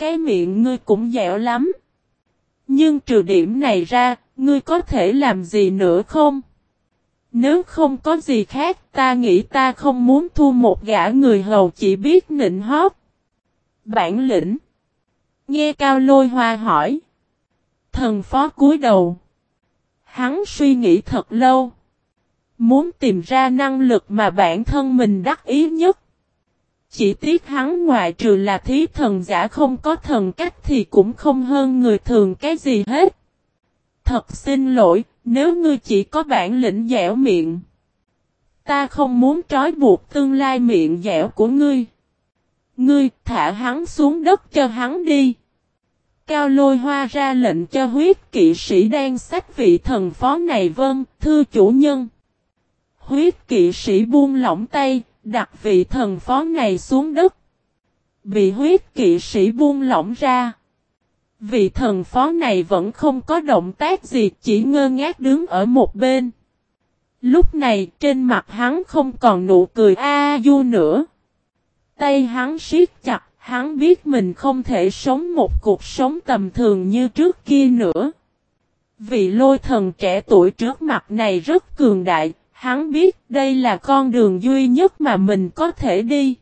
cái miệng ngươi cũng dẻo lắm. Nhưng trừ điểm này ra, ngươi có thể làm gì nữa không? Nếu không có gì khác, ta nghĩ ta không muốn thu một gã người hầu chỉ biết nịnh hót. Bản lĩnh. Nghe Cao Lôi Hoa hỏi. Thần phó cúi đầu. Hắn suy nghĩ thật lâu. Muốn tìm ra năng lực mà bản thân mình đắc ý nhất. Chỉ tiếc hắn ngoại trừ là thí thần giả không có thần cách thì cũng không hơn người thường cái gì hết. Thật xin lỗi, nếu ngươi chỉ có bản lĩnh dẻo miệng. Ta không muốn trói buộc tương lai miệng dẻo của ngươi. Ngươi thả hắn xuống đất cho hắn đi. Cao lôi hoa ra lệnh cho huyết kỵ sĩ đang sách vị thần phó này vâng, thưa chủ nhân. Huyết kỵ sĩ buông lỏng tay, đặt vị thần phó này xuống đất. Bị huyết kỵ sĩ buông lỏng ra. Vị thần phó này vẫn không có động tác gì chỉ ngơ ngác đứng ở một bên. Lúc này trên mặt hắn không còn nụ cười a du nữa. Tay hắn siết chặt, hắn biết mình không thể sống một cuộc sống tầm thường như trước kia nữa. Vị lôi thần trẻ tuổi trước mặt này rất cường đại, hắn biết đây là con đường duy nhất mà mình có thể đi.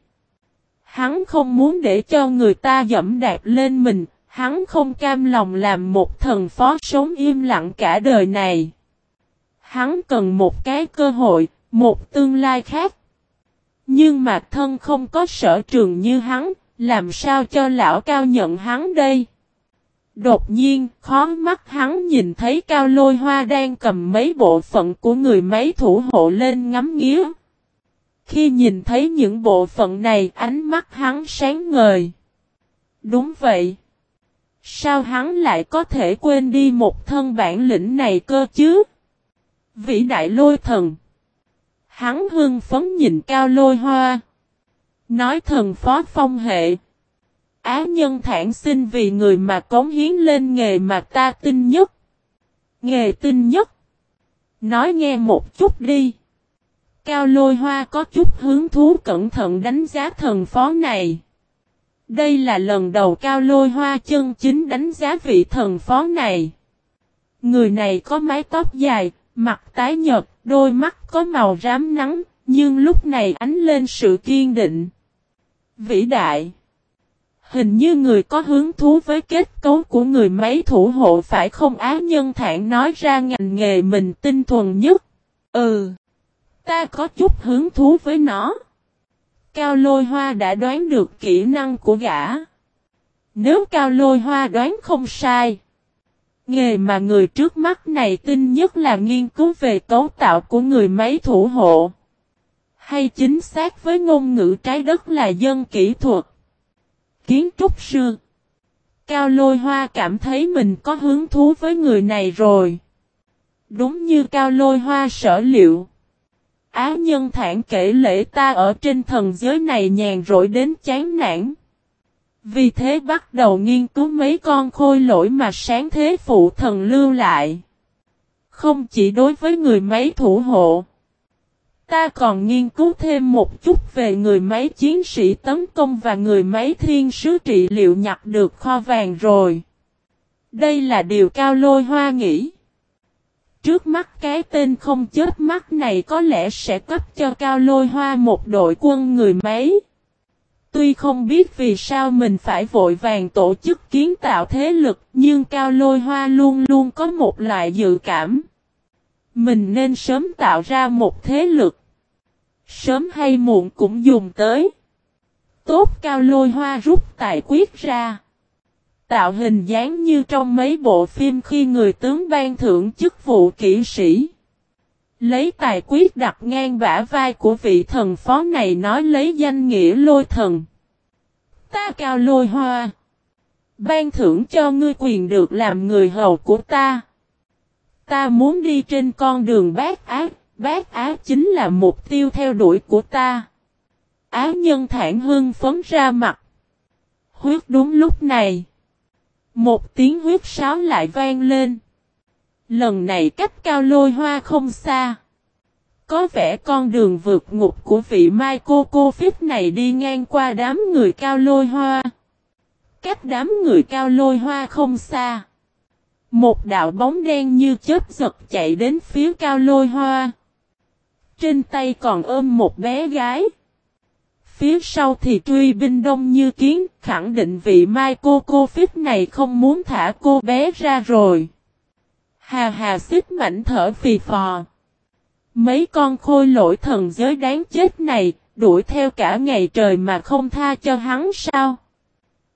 Hắn không muốn để cho người ta dẫm đạp lên mình, Hắn không cam lòng làm một thần phó sống im lặng cả đời này. Hắn cần một cái cơ hội, một tương lai khác. Nhưng mà thân không có sở trường như hắn, làm sao cho lão cao nhận hắn đây? Đột nhiên, khó mắt hắn nhìn thấy cao lôi hoa đang cầm mấy bộ phận của người máy thủ hộ lên ngắm nghía. Khi nhìn thấy những bộ phận này, ánh mắt hắn sáng ngời. Đúng vậy. Sao hắn lại có thể quên đi một thân bản lĩnh này cơ chứ? Vĩ đại lôi thần. Hắn hưng phấn nhìn cao lôi hoa. Nói thần phó phong hệ. Á nhân thản sinh vì người mà cống hiến lên nghề mà ta tin nhất. Nghề tin nhất. Nói nghe một chút đi. Cao lôi hoa có chút hứng thú cẩn thận đánh giá thần phó này. Đây là lần đầu cao lôi hoa chân chính đánh giá vị thần phó này. Người này có mái tóc dài, mặt tái nhợt, đôi mắt có màu rám nắng, nhưng lúc này ánh lên sự kiên định. Vĩ đại Hình như người có hứng thú với kết cấu của người máy thủ hộ phải không á nhân thản nói ra ngành nghề mình tinh thuần nhất. Ừ, ta có chút hứng thú với nó. Cao lôi hoa đã đoán được kỹ năng của gã. Nếu cao lôi hoa đoán không sai. Nghề mà người trước mắt này tin nhất là nghiên cứu về cấu tạo của người máy thủ hộ. Hay chính xác với ngôn ngữ trái đất là dân kỹ thuật. Kiến trúc sư. Cao lôi hoa cảm thấy mình có hứng thú với người này rồi. Đúng như cao lôi hoa sở liệu. Á nhân thản kể lễ ta ở trên thần giới này nhàn rỗi đến chán nản. Vì thế bắt đầu nghiên cứu mấy con khôi lỗi mà sáng thế phụ thần lưu lại. Không chỉ đối với người mấy thủ hộ. Ta còn nghiên cứu thêm một chút về người máy chiến sĩ tấn công và người máy thiên sứ trị liệu nhặt được kho vàng rồi. Đây là điều cao lôi hoa nghĩ. Trước mắt cái tên không chết mắt này có lẽ sẽ cấp cho Cao Lôi Hoa một đội quân người máy. Tuy không biết vì sao mình phải vội vàng tổ chức kiến tạo thế lực, nhưng Cao Lôi Hoa luôn luôn có một loại dự cảm. Mình nên sớm tạo ra một thế lực. Sớm hay muộn cũng dùng tới. Tốt Cao Lôi Hoa rút tài quyết ra. Tạo hình dáng như trong mấy bộ phim khi người tướng ban thưởng chức vụ kỹ sĩ. Lấy tài quyết đặt ngang bả vai của vị thần phó này nói lấy danh nghĩa lôi thần. Ta cao lôi hoa. Ban thưởng cho ngươi quyền được làm người hầu của ta. Ta muốn đi trên con đường bát ác, bát ác chính là mục tiêu theo đuổi của ta. Áo nhân thản hưng phấn ra mặt. Huyết đúng lúc này. Một tiếng huyết sáo lại vang lên. Lần này cách cao lôi hoa không xa. Có vẻ con đường vượt ngục của vị Mai cô cô phít này đi ngang qua đám người cao lôi hoa. Cách đám người cao lôi hoa không xa. Một đạo bóng đen như chớp giật chạy đến phía cao lôi hoa. Trên tay còn ôm một bé gái. Phía sau thì truy binh đông như kiến, khẳng định vị mai cô cô phít này không muốn thả cô bé ra rồi. Hà hà xích mảnh thở phì phò. Mấy con khôi lỗi thần giới đáng chết này, đuổi theo cả ngày trời mà không tha cho hắn sao?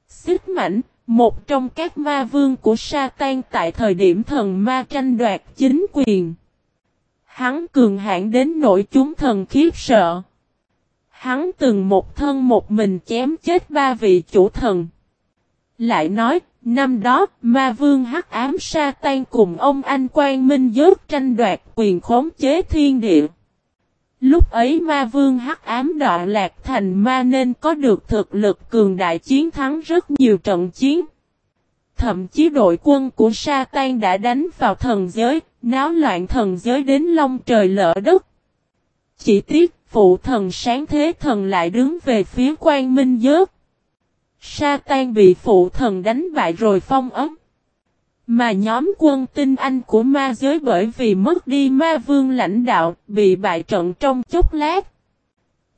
Xích mảnh, một trong các ma vương của Satan tại thời điểm thần ma tranh đoạt chính quyền. Hắn cường hãn đến nỗi chúng thần khiếp sợ. Hắn từng một thân một mình chém chết ba vị chủ thần. Lại nói, năm đó, ma vương hắc ám Satan cùng ông anh quan minh dớt tranh đoạt quyền khống chế thiên địa. Lúc ấy ma vương hắc ám đoạn lạc thành ma nên có được thực lực cường đại chiến thắng rất nhiều trận chiến. Thậm chí đội quân của sa tan đã đánh vào thần giới, náo loạn thần giới đến long trời lỡ đất. Chỉ tiếc, phụ thần sáng thế thần lại đứng về phía quan minh giớt. Sa tan bị phụ thần đánh bại rồi phong ấm. Mà nhóm quân tinh anh của ma giới bởi vì mất đi ma vương lãnh đạo, bị bại trận trong chốc lát.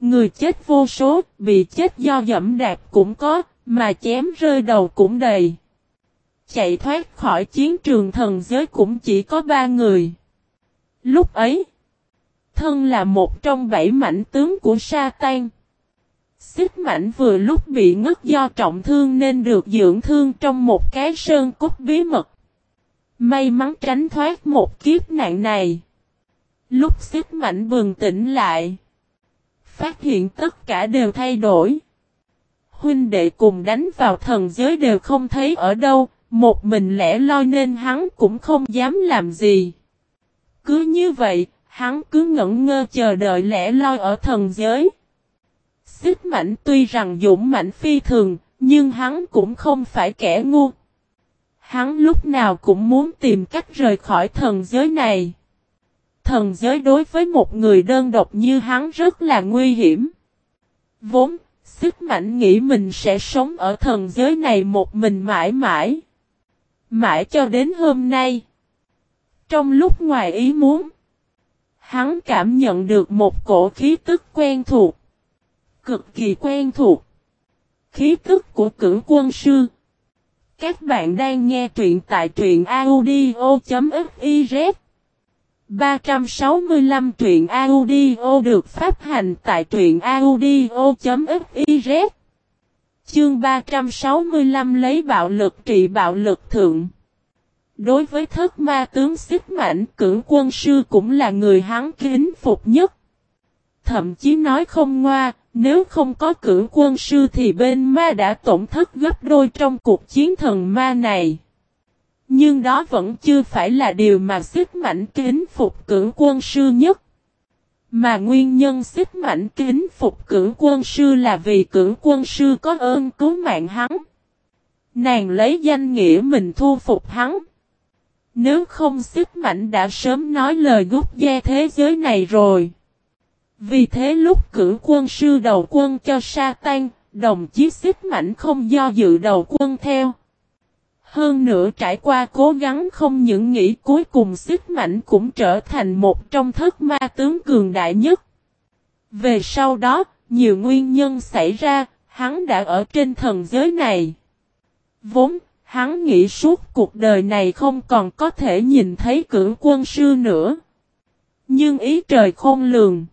Người chết vô số, bị chết do dẫm đạp cũng có, mà chém rơi đầu cũng đầy. Chạy thoát khỏi chiến trường thần giới cũng chỉ có ba người. Lúc ấy, thân là một trong bảy mảnh tướng của sa tan. Xích mảnh vừa lúc bị ngất do trọng thương nên được dưỡng thương trong một cái sơn cốt bí mật. May mắn tránh thoát một kiếp nạn này. Lúc xích Mạnh bừng tỉnh lại. Phát hiện tất cả đều thay đổi. Huynh đệ cùng đánh vào thần giới đều không thấy ở đâu. Một mình lẻ loi nên hắn cũng không dám làm gì. Cứ như vậy, hắn cứ ngẩn ngơ chờ đợi lẻ loi ở thần giới. Xích Mạnh tuy rằng dũng mạnh phi thường, nhưng hắn cũng không phải kẻ ngu. Hắn lúc nào cũng muốn tìm cách rời khỏi thần giới này. Thần giới đối với một người đơn độc như hắn rất là nguy hiểm. Vốn, sức mạnh nghĩ mình sẽ sống ở thần giới này một mình mãi mãi. Mãi cho đến hôm nay. Trong lúc ngoài ý muốn, hắn cảm nhận được một cổ khí tức quen thuộc. Cực kỳ quen thuộc. Khí tức của cử quân sư. Các bạn đang nghe truyện tại truyện audio.fiz 365 truyện audio được phát hành tại truyện audio.fiz Chương 365 lấy bạo lực trị bạo lực thượng. Đối với thất ma tướng xích mảnh cử quân sư cũng là người hắn kính phục nhất. Thậm chí nói không ngoa, nếu không có cử quân sư thì bên ma đã tổn thất gấp đôi trong cuộc chiến thần ma này. Nhưng đó vẫn chưa phải là điều mà xích mạnh kính phục cử quân sư nhất. Mà nguyên nhân xích mạnh kính phục cử quân sư là vì cử quân sư có ơn cứu mạng hắn. Nàng lấy danh nghĩa mình thu phục hắn. Nếu không xích mạnh đã sớm nói lời gút gia thế giới này rồi. Vì thế lúc cử quân sư đầu quân cho sa tan, đồng chí xích mảnh không do dự đầu quân theo. Hơn nữa trải qua cố gắng không những nghĩ cuối cùng xích mảnh cũng trở thành một trong thất ma tướng cường đại nhất. Về sau đó, nhiều nguyên nhân xảy ra, hắn đã ở trên thần giới này. Vốn, hắn nghĩ suốt cuộc đời này không còn có thể nhìn thấy cử quân sư nữa. Nhưng ý trời khôn lường.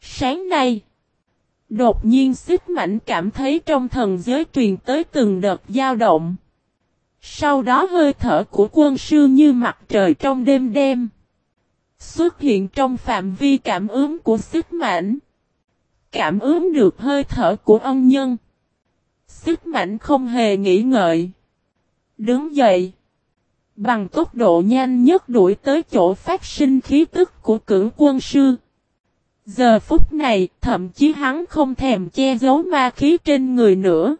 Sáng nay, đột nhiên xích mảnh cảm thấy trong thần giới truyền tới từng đợt dao động. Sau đó hơi thở của quân sư như mặt trời trong đêm đêm. Xuất hiện trong phạm vi cảm ứng của xích mảnh. Cảm ứng được hơi thở của ân nhân. Xích mảnh không hề nghĩ ngợi. Đứng dậy. Bằng tốc độ nhanh nhất đuổi tới chỗ phát sinh khí tức của cử quân sư. Giờ phút này, thậm chí hắn không thèm che giấu ma khí trên người nữa.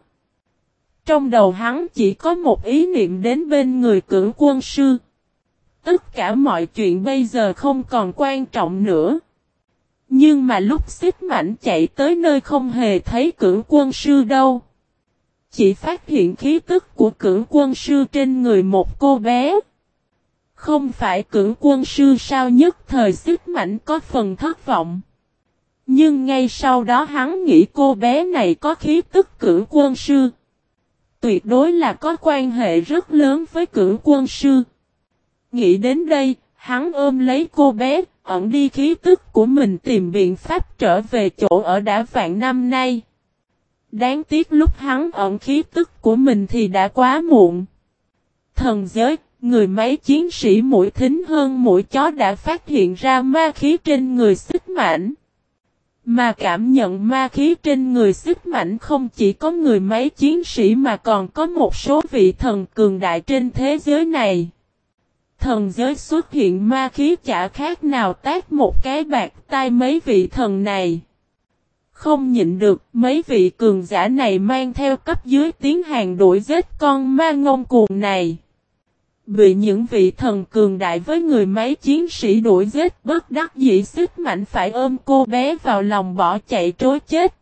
Trong đầu hắn chỉ có một ý niệm đến bên người cử quân sư. Tất cả mọi chuyện bây giờ không còn quan trọng nữa. Nhưng mà lúc xích mảnh chạy tới nơi không hề thấy cử quân sư đâu. chỉ phát hiện khí tức của cử quân sư trên người một cô bé. Không phải cử quân sư sao nhất thời xích mạnh có phần thất vọng. Nhưng ngay sau đó hắn nghĩ cô bé này có khí tức cử quân sư. Tuyệt đối là có quan hệ rất lớn với cử quân sư. Nghĩ đến đây, hắn ôm lấy cô bé, ẩn đi khí tức của mình tìm biện pháp trở về chỗ ở đã vạn năm nay. Đáng tiếc lúc hắn ẩn khí tức của mình thì đã quá muộn. Thần giới, người máy chiến sĩ mũi thính hơn mũi chó đã phát hiện ra ma khí trên người xích mảnh. Mà cảm nhận ma khí trên người sức mạnh không chỉ có người máy chiến sĩ mà còn có một số vị thần cường đại trên thế giới này. Thần giới xuất hiện ma khí chả khác nào tác một cái bạc tai mấy vị thần này. Không nhịn được, mấy vị cường giả này mang theo cấp dưới tiến hàng đuổi giết con ma ngông cuồng này. Bị những vị thần cường đại với người máy chiến sĩ đuổi giết bất đắc dĩ xích mạnh phải ôm cô bé vào lòng bỏ chạy trối chết.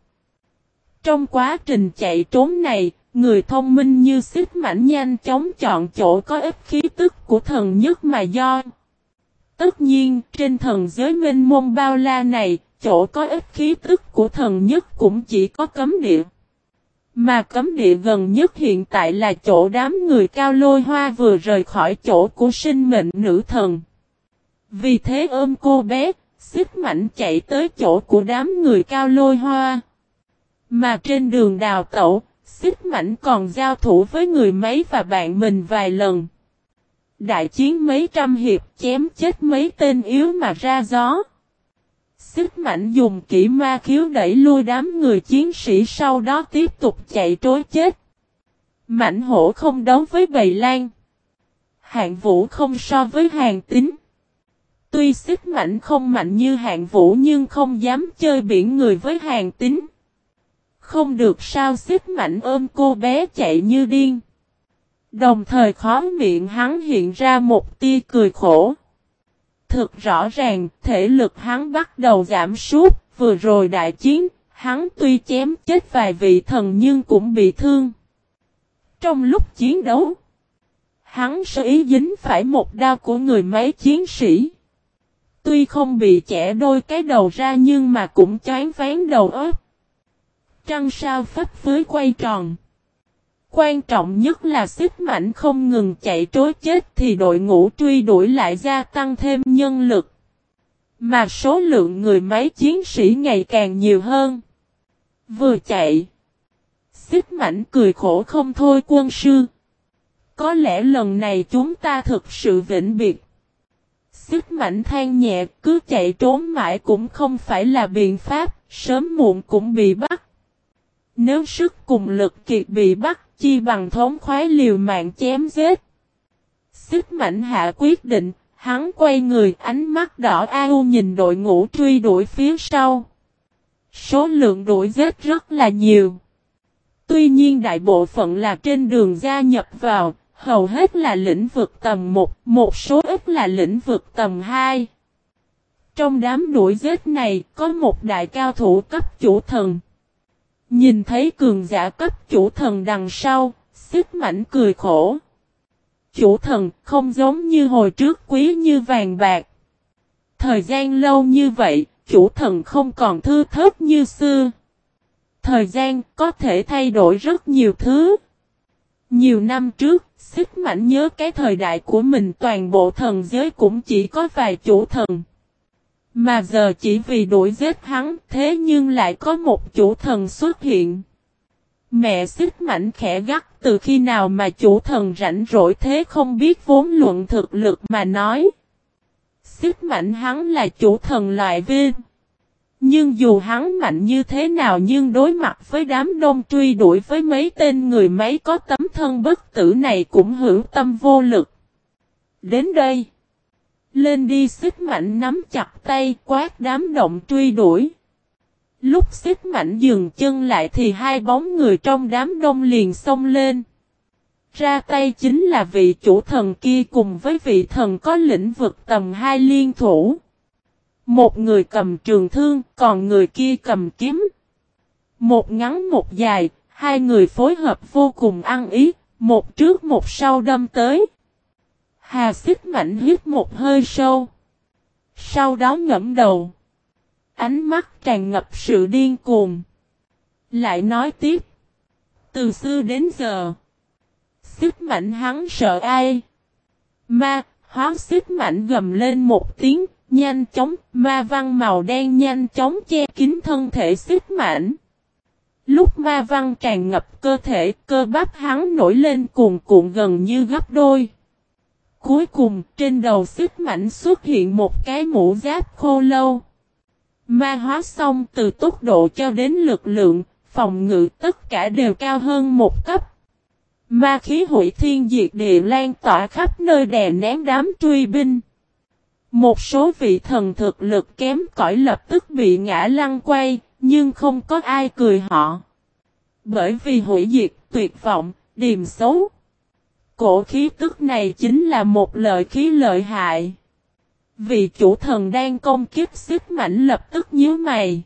Trong quá trình chạy trốn này, người thông minh như xích mạnh nhanh chóng chọn chỗ có ít khí tức của thần nhất mà do. Tất nhiên, trên thần giới minh môn bao la này, chỗ có ít khí tức của thần nhất cũng chỉ có cấm địa. Mà cấm địa gần nhất hiện tại là chỗ đám người cao lôi hoa vừa rời khỏi chỗ của sinh mệnh nữ thần. Vì thế ôm cô bé, xích mạnh chạy tới chỗ của đám người cao lôi hoa. Mà trên đường đào tẩu, xích mạnh còn giao thủ với người mấy và bạn mình vài lần. Đại chiến mấy trăm hiệp chém chết mấy tên yếu mà ra gió. Xích mạnh dùng kỹ ma khiếu đẩy lui đám người chiến sĩ sau đó tiếp tục chạy trối chết. Mạnh hổ không đấu với bầy lan. Hạng vũ không so với hàng tính. Tuy xích mạnh không mạnh như hạng vũ nhưng không dám chơi biển người với hàng tính. Không được sao xích mạnh ôm cô bé chạy như điên. Đồng thời khó miệng hắn hiện ra một tia cười khổ. Thực rõ ràng, thể lực hắn bắt đầu giảm sút, vừa rồi đại chiến, hắn tuy chém chết vài vị thần nhưng cũng bị thương. Trong lúc chiến đấu, hắn sở ý dính phải một đao của người máy chiến sĩ. Tuy không bị chẻ đôi cái đầu ra nhưng mà cũng chán ván đầu óc. Trăng sao phấp phới quay tròn. Quan trọng nhất là xích mạnh không ngừng chạy trối chết thì đội ngũ truy đuổi lại gia tăng thêm nhân lực. Mà số lượng người máy chiến sĩ ngày càng nhiều hơn. Vừa chạy. Xích mạnh cười khổ không thôi quân sư. Có lẽ lần này chúng ta thực sự vĩnh biệt. Xích mạnh than nhẹ cứ chạy trốn mãi cũng không phải là biện pháp, sớm muộn cũng bị bắt. Nếu sức cùng lực kiệt bị bắt chi bằng thống khoái liều mạng chém giết. Xích mạnh hạ quyết định, hắn quay người ánh mắt đỏ au nhìn đội ngũ truy đuổi phía sau. Số lượng đuổi giết rất là nhiều. Tuy nhiên đại bộ phận là trên đường gia nhập vào, hầu hết là lĩnh vực tầm 1, một số ít là lĩnh vực tầm 2. Trong đám đuổi giết này có một đại cao thủ cấp chủ thần. Nhìn thấy cường giả cấp chủ thần đằng sau, xích mảnh cười khổ. Chủ thần không giống như hồi trước quý như vàng bạc. Thời gian lâu như vậy, chủ thần không còn thư thớt như xưa. Thời gian có thể thay đổi rất nhiều thứ. Nhiều năm trước, xích mảnh nhớ cái thời đại của mình toàn bộ thần giới cũng chỉ có vài chủ thần. Mà giờ chỉ vì đuổi giết hắn, thế nhưng lại có một chủ thần xuất hiện. Mẹ xích mạnh khẽ gắt, từ khi nào mà chủ thần rảnh rỗi thế không biết vốn luận thực lực mà nói. Xích mạnh hắn là chủ thần loại viên. Nhưng dù hắn mạnh như thế nào nhưng đối mặt với đám đông truy đuổi với mấy tên người máy có tấm thân bất tử này cũng hữu tâm vô lực. Đến đây. Lên đi xích mạnh nắm chặt tay quát đám động truy đuổi. Lúc xích mạnh dừng chân lại thì hai bóng người trong đám đông liền xông lên. Ra tay chính là vị chủ thần kia cùng với vị thần có lĩnh vực tầm hai liên thủ. Một người cầm trường thương, còn người kia cầm kiếm. Một ngắn một dài, Hai người phối hợp vô cùng ăn ý, một trước một sau đâm tới. Hà xích mạnh hít một hơi sâu. Sau đó ngẫm đầu. Ánh mắt tràn ngập sự điên cuồng. Lại nói tiếp. Từ xưa đến giờ. Xích mạnh hắn sợ ai? Ma, hóa xích mạnh gầm lên một tiếng, nhanh chóng, ma văn màu đen nhanh chóng che kín thân thể xích mạnh. Lúc ma văn tràn ngập cơ thể, cơ bắp hắn nổi lên cuồn cuộn gần như gấp đôi. Cuối cùng, trên đầu xích mạnh xuất hiện một cái mũ giáp khô lâu. Ma hóa xong từ tốc độ cho đến lực lượng, phòng ngự tất cả đều cao hơn một cấp. Ma khí hủy thiên diệt địa lan tỏa khắp nơi đè nén đám truy binh. Một số vị thần thực lực kém cỏi lập tức bị ngã lăn quay, nhưng không có ai cười họ. Bởi vì hủy diệt, tuyệt vọng, điềm xấu. Cổ khí tức này chính là một lợi khí lợi hại. Vị chủ thần đang công kiếp xích mảnh lập tức nhíu mày.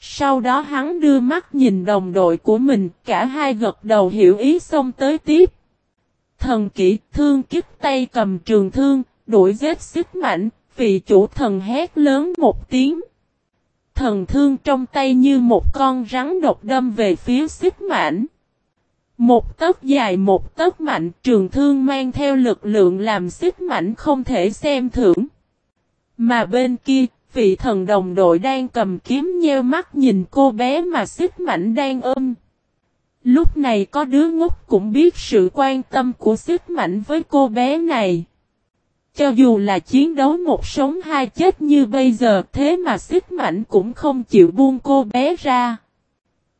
Sau đó hắn đưa mắt nhìn đồng đội của mình, cả hai gật đầu hiểu ý xong tới tiếp. Thần kỹ thương kích tay cầm trường thương, đuổi giết xích mảnh, vị chủ thần hét lớn một tiếng. Thần thương trong tay như một con rắn độc đâm về phía xích mảnh. Một tấc dài một tấc mạnh trường thương mang theo lực lượng làm xích mảnh không thể xem thưởng. Mà bên kia, vị thần đồng đội đang cầm kiếm nheo mắt nhìn cô bé mà xích mảnh đang ôm. Lúc này có đứa ngốc cũng biết sự quan tâm của xích mảnh với cô bé này. Cho dù là chiến đấu một sống hai chết như bây giờ thế mà xích mảnh cũng không chịu buông cô bé ra.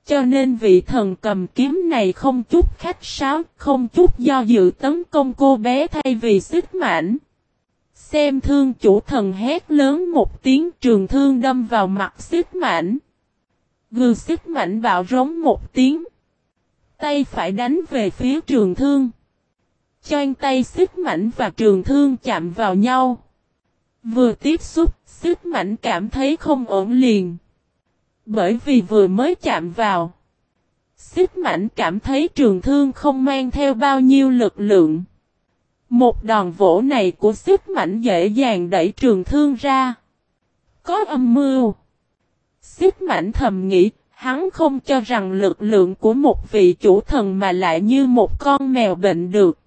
Cho nên vị thần cầm kiếm này không chút khách sáo, không chút do dự tấn công cô bé thay vì xích mảnh. Xem thương chủ thần hét lớn một tiếng trường thương đâm vào mặt xích mảnh. Gừ xích mảnh bạo rống một tiếng. Tay phải đánh về phía trường thương. Choan tay xích mảnh và trường thương chạm vào nhau. Vừa tiếp xúc, xích mảnh cảm thấy không ổn liền. Bởi vì vừa mới chạm vào. Xích mảnh cảm thấy trường thương không mang theo bao nhiêu lực lượng. Một đòn vỗ này của xích mảnh dễ dàng đẩy trường thương ra. Có âm mưu. Xích mảnh thầm nghĩ, hắn không cho rằng lực lượng của một vị chủ thần mà lại như một con mèo bệnh được.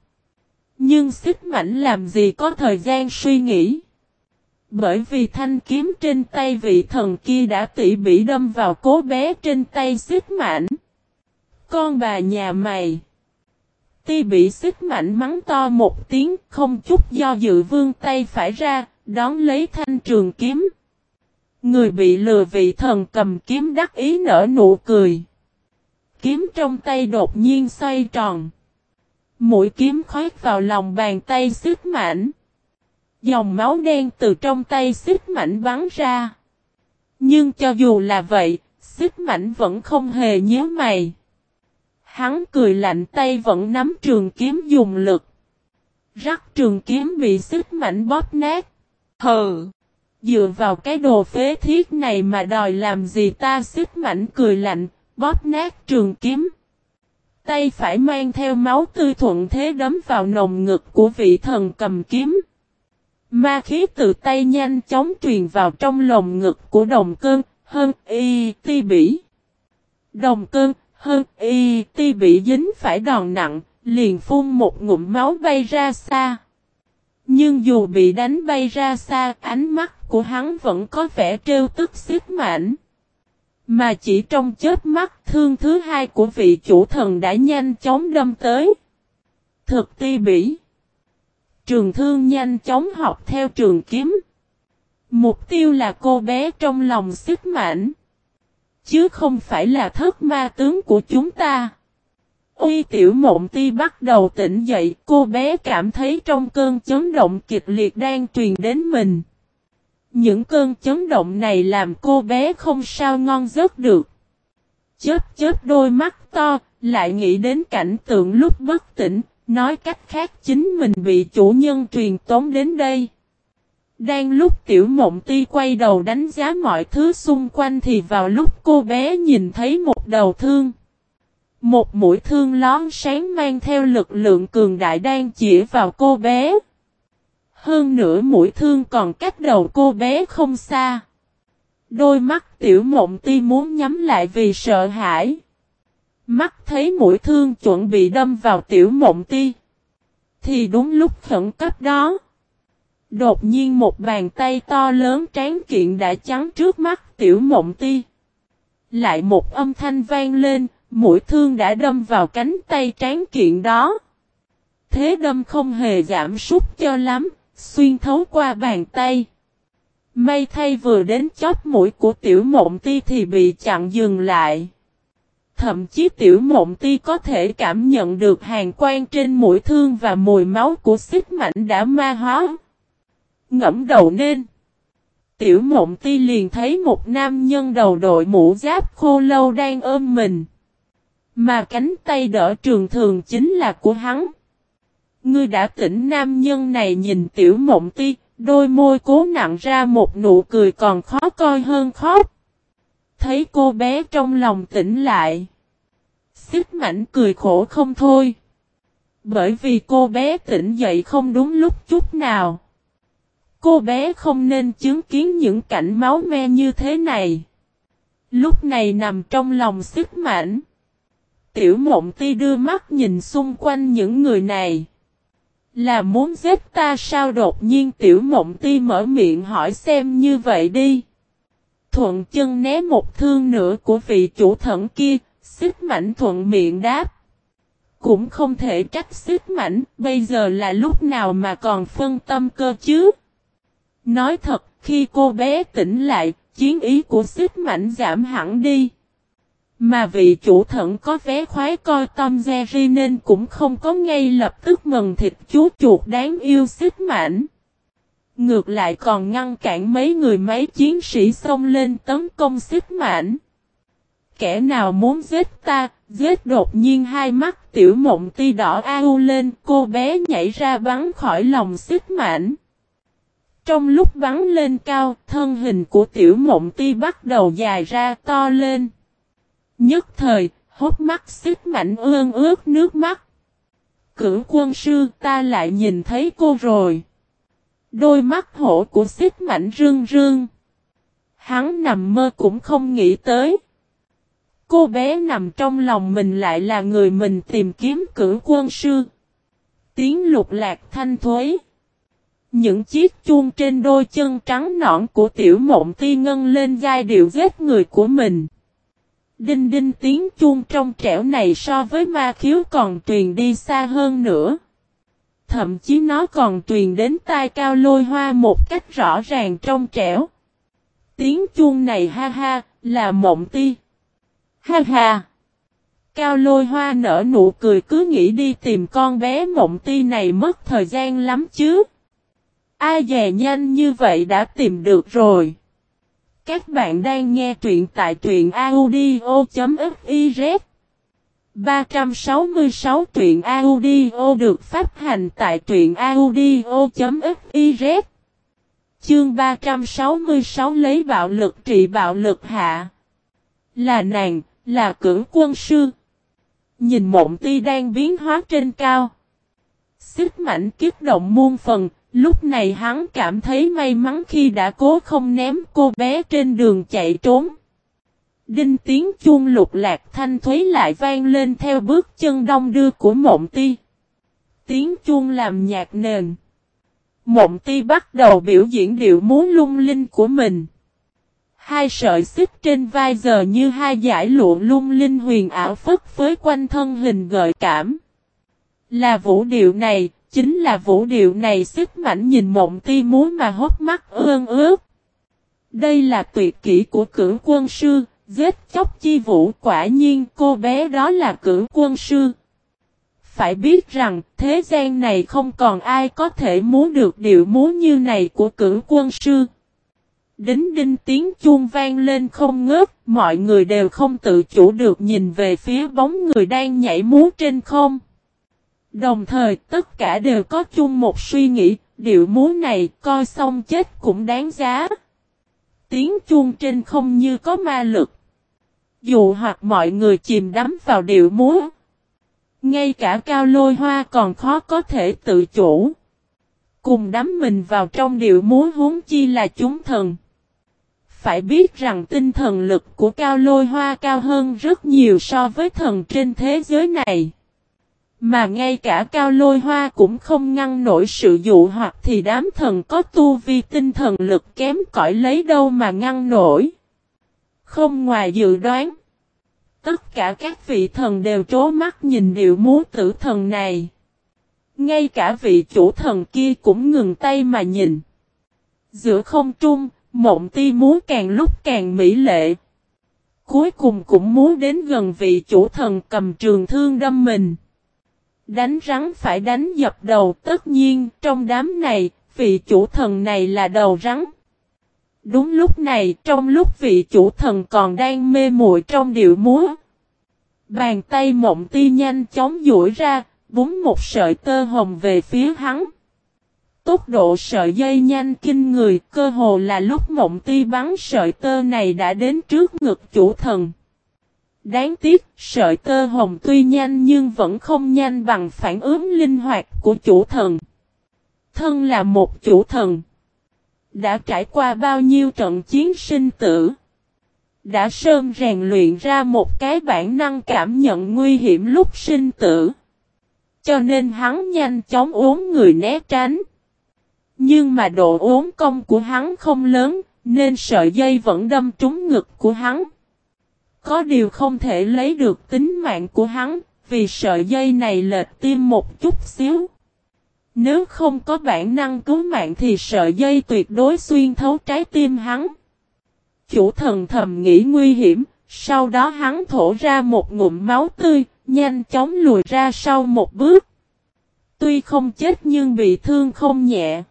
Nhưng xích mảnh làm gì có thời gian suy nghĩ. Bởi vì thanh kiếm trên tay vị thần kia đã tỉ bị đâm vào cố bé trên tay xích mảnh. Con bà nhà mày. Ti bị xích mạnh mắng to một tiếng, không chút do dự vương tay phải ra, đón lấy thanh trường kiếm. Người bị lừa vị thần cầm kiếm đắc ý nở nụ cười. Kiếm trong tay đột nhiên xoay tròn. Mũi kiếm khoét vào lòng bàn tay xích mảnh. Dòng máu đen từ trong tay xích mảnh bắn ra. Nhưng cho dù là vậy, xích mảnh vẫn không hề nhớ mày. Hắn cười lạnh tay vẫn nắm trường kiếm dùng lực. Rắc trường kiếm bị xích mảnh bóp nát. Hờ! Dựa vào cái đồ phế thiết này mà đòi làm gì ta xích mảnh cười lạnh, bóp nát trường kiếm. Tay phải mang theo máu tươi thuận thế đấm vào nồng ngực của vị thần cầm kiếm. Ma khí từ tay nhanh chóng truyền vào trong lồng ngực của đồng cơn, hơn y ti bỉ. Đồng cơn, hơn y ti bị dính phải đòn nặng, liền phun một ngụm máu bay ra xa. Nhưng dù bị đánh bay ra xa, ánh mắt của hắn vẫn có vẻ trêu tức xiết mảnh. Mà chỉ trong chết mắt thương thứ hai của vị chủ thần đã nhanh chóng đâm tới. Thực ti bỉ. Trường thương nhanh chóng học theo trường kiếm. Mục tiêu là cô bé trong lòng sức mạnh, chứ không phải là thất ma tướng của chúng ta. Uy tiểu mộng ti bắt đầu tỉnh dậy, cô bé cảm thấy trong cơn chấn động kịch liệt đang truyền đến mình. Những cơn chấn động này làm cô bé không sao ngon giấc được. Chớp chớp đôi mắt to, lại nghĩ đến cảnh tượng lúc bất tỉnh, nói cách khác chính mình bị chủ nhân truyền tống đến đây. Đang lúc tiểu mộng ti quay đầu đánh giá mọi thứ xung quanh thì vào lúc cô bé nhìn thấy một đầu thương. Một mũi thương lón sáng mang theo lực lượng cường đại đang chỉ vào cô bé. Hơn nữa mũi thương còn cách đầu cô bé không xa. Đôi mắt tiểu mộng ti muốn nhắm lại vì sợ hãi. Mắt thấy mũi thương chuẩn bị đâm vào tiểu mộng ti. Thì đúng lúc khẩn cấp đó. Đột nhiên một bàn tay to lớn tráng kiện đã chắn trước mắt tiểu mộng ti. Lại một âm thanh vang lên, mũi thương đã đâm vào cánh tay tráng kiện đó. Thế đâm không hề giảm sút cho lắm, xuyên thấu qua bàn tay. May thay vừa đến chóp mũi của tiểu mộng ti thì bị chặn dừng lại. Thậm chí tiểu mộng ti có thể cảm nhận được hàng quan trên mũi thương và mùi máu của xích mạnh đã ma hóa. Ngẫm đầu nên. Tiểu mộng ti liền thấy một nam nhân đầu đội mũ giáp khô lâu đang ôm mình. Mà cánh tay đỡ trường thường chính là của hắn. Ngươi đã tỉnh nam nhân này nhìn tiểu mộng ti, đôi môi cố nặng ra một nụ cười còn khó coi hơn khóc. Thấy cô bé trong lòng tỉnh lại. Xích mảnh cười khổ không thôi. Bởi vì cô bé tỉnh dậy không đúng lúc chút nào. Cô bé không nên chứng kiến những cảnh máu me như thế này. Lúc này nằm trong lòng xích mảnh. Tiểu mộng ti đưa mắt nhìn xung quanh những người này. Là muốn giết ta sao đột nhiên tiểu mộng ti mở miệng hỏi xem như vậy đi. Thuận chân né một thương nữa của vị chủ thận kia, xích mảnh thuận miệng đáp. Cũng không thể trách xích mảnh, bây giờ là lúc nào mà còn phân tâm cơ chứ. Nói thật, khi cô bé tỉnh lại, chiến ý của xích mảnh giảm hẳn đi. Mà vị chủ thận có vé khoái coi Tom Jerry nên cũng không có ngay lập tức mần thịt chú chuột đáng yêu xích mảnh. Ngược lại còn ngăn cản mấy người mấy chiến sĩ xông lên tấn công xích mảnh. Kẻ nào muốn giết ta, giết đột nhiên hai mắt tiểu mộng ti đỏ ao lên cô bé nhảy ra bắn khỏi lòng xích mảnh. Trong lúc bắn lên cao, thân hình của tiểu mộng ti bắt đầu dài ra to lên. Nhất thời, hốt mắt xích mạnh ương ướt nước mắt. Cử quân sư ta lại nhìn thấy cô rồi. Đôi mắt hổ của xích mảnh rương rương. Hắn nằm mơ cũng không nghĩ tới. Cô bé nằm trong lòng mình lại là người mình tìm kiếm cử quân sư. Tiếng lục lạc thanh thuế. Những chiếc chuông trên đôi chân trắng nõn của tiểu mộng ti ngân lên giai điệu ghét người của mình. Đinh đinh tiếng chuông trong trẻo này so với ma khiếu còn truyền đi xa hơn nữa. Thậm chí nó còn truyền đến tai cao lôi hoa một cách rõ ràng trong trẻo. Tiếng chuông này ha ha, là mộng ti. Ha ha. Cao lôi hoa nở nụ cười cứ nghĩ đi tìm con bé mộng ti này mất thời gian lắm chứ. Ai dè nhanh như vậy đã tìm được rồi. Các bạn đang nghe truyện tại truyện audio.fif 366 truyện audio được phát hành tại truyện audio.fiz Chương 366 lấy bạo lực trị bạo lực hạ. Là nàng, là cưỡng quân sư. Nhìn mộng ti đang biến hóa trên cao. Xích mạnh kiếp động muôn phần Lúc này hắn cảm thấy may mắn khi đã cố không ném cô bé trên đường chạy trốn. Đinh tiếng chuông lục lạc thanh thuế lại vang lên theo bước chân đông đưa của mộng ti. Tiếng chuông làm nhạc nền. Mộng ti bắt đầu biểu diễn điệu múa lung linh của mình. Hai sợi xích trên vai giờ như hai giải lụa lung linh huyền ảo phất phới quanh thân hình gợi cảm. Là vũ điệu này, Chính là vũ điệu này xích mảnh nhìn mộng ti múa mà hốt mắt ương ướt. Đây là tuyệt kỹ của cử quân sư, giết chóc chi vũ quả nhiên cô bé đó là cử quân sư. Phải biết rằng thế gian này không còn ai có thể muốn được điệu múa như này của cử quân sư. Đính đinh tiếng chuông vang lên không ngớt, mọi người đều không tự chủ được nhìn về phía bóng người đang nhảy múa trên không. Đồng thời tất cả đều có chung một suy nghĩ, điệu múa này coi xong chết cũng đáng giá. Tiếng chuông trên không như có ma lực. Dụ hoặc mọi người chìm đắm vào điệu múa. Ngay cả cao lôi hoa còn khó có thể tự chủ. Cùng đắm mình vào trong điệu múa huống chi là chúng thần. Phải biết rằng tinh thần lực của cao lôi hoa cao hơn rất nhiều so với thần trên thế giới này. Mà ngay cả cao lôi hoa cũng không ngăn nổi sự dụ hoặc thì đám thần có tu vi tinh thần lực kém cỏi lấy đâu mà ngăn nổi. Không ngoài dự đoán. Tất cả các vị thần đều trố mắt nhìn điệu múa tử thần này. Ngay cả vị chủ thần kia cũng ngừng tay mà nhìn. Giữa không trung, mộng ti múa càng lúc càng mỹ lệ. Cuối cùng cũng muốn đến gần vị chủ thần cầm trường thương đâm mình. Đánh rắn phải đánh dập đầu tất nhiên trong đám này, vị chủ thần này là đầu rắn. Đúng lúc này, trong lúc vị chủ thần còn đang mê muội trong điệu múa. Bàn tay mộng ti nhanh chóng duỗi ra, búng một sợi tơ hồng về phía hắn. Tốc độ sợi dây nhanh kinh người, cơ hồ là lúc mộng ti bắn sợi tơ này đã đến trước ngực chủ thần. Đáng tiếc, sợi tơ hồng tuy nhanh nhưng vẫn không nhanh bằng phản ứng linh hoạt của chủ thần. Thân là một chủ thần. Đã trải qua bao nhiêu trận chiến sinh tử. Đã sơn rèn luyện ra một cái bản năng cảm nhận nguy hiểm lúc sinh tử. Cho nên hắn nhanh chóng uống người né tránh. Nhưng mà độ uống công của hắn không lớn, nên sợi dây vẫn đâm trúng ngực của hắn. Có điều không thể lấy được tính mạng của hắn, vì sợi dây này lệch tim một chút xíu. Nếu không có bản năng cứu mạng thì sợi dây tuyệt đối xuyên thấu trái tim hắn. Chủ thần thầm nghĩ nguy hiểm, sau đó hắn thổ ra một ngụm máu tươi, nhanh chóng lùi ra sau một bước. Tuy không chết nhưng bị thương không nhẹ.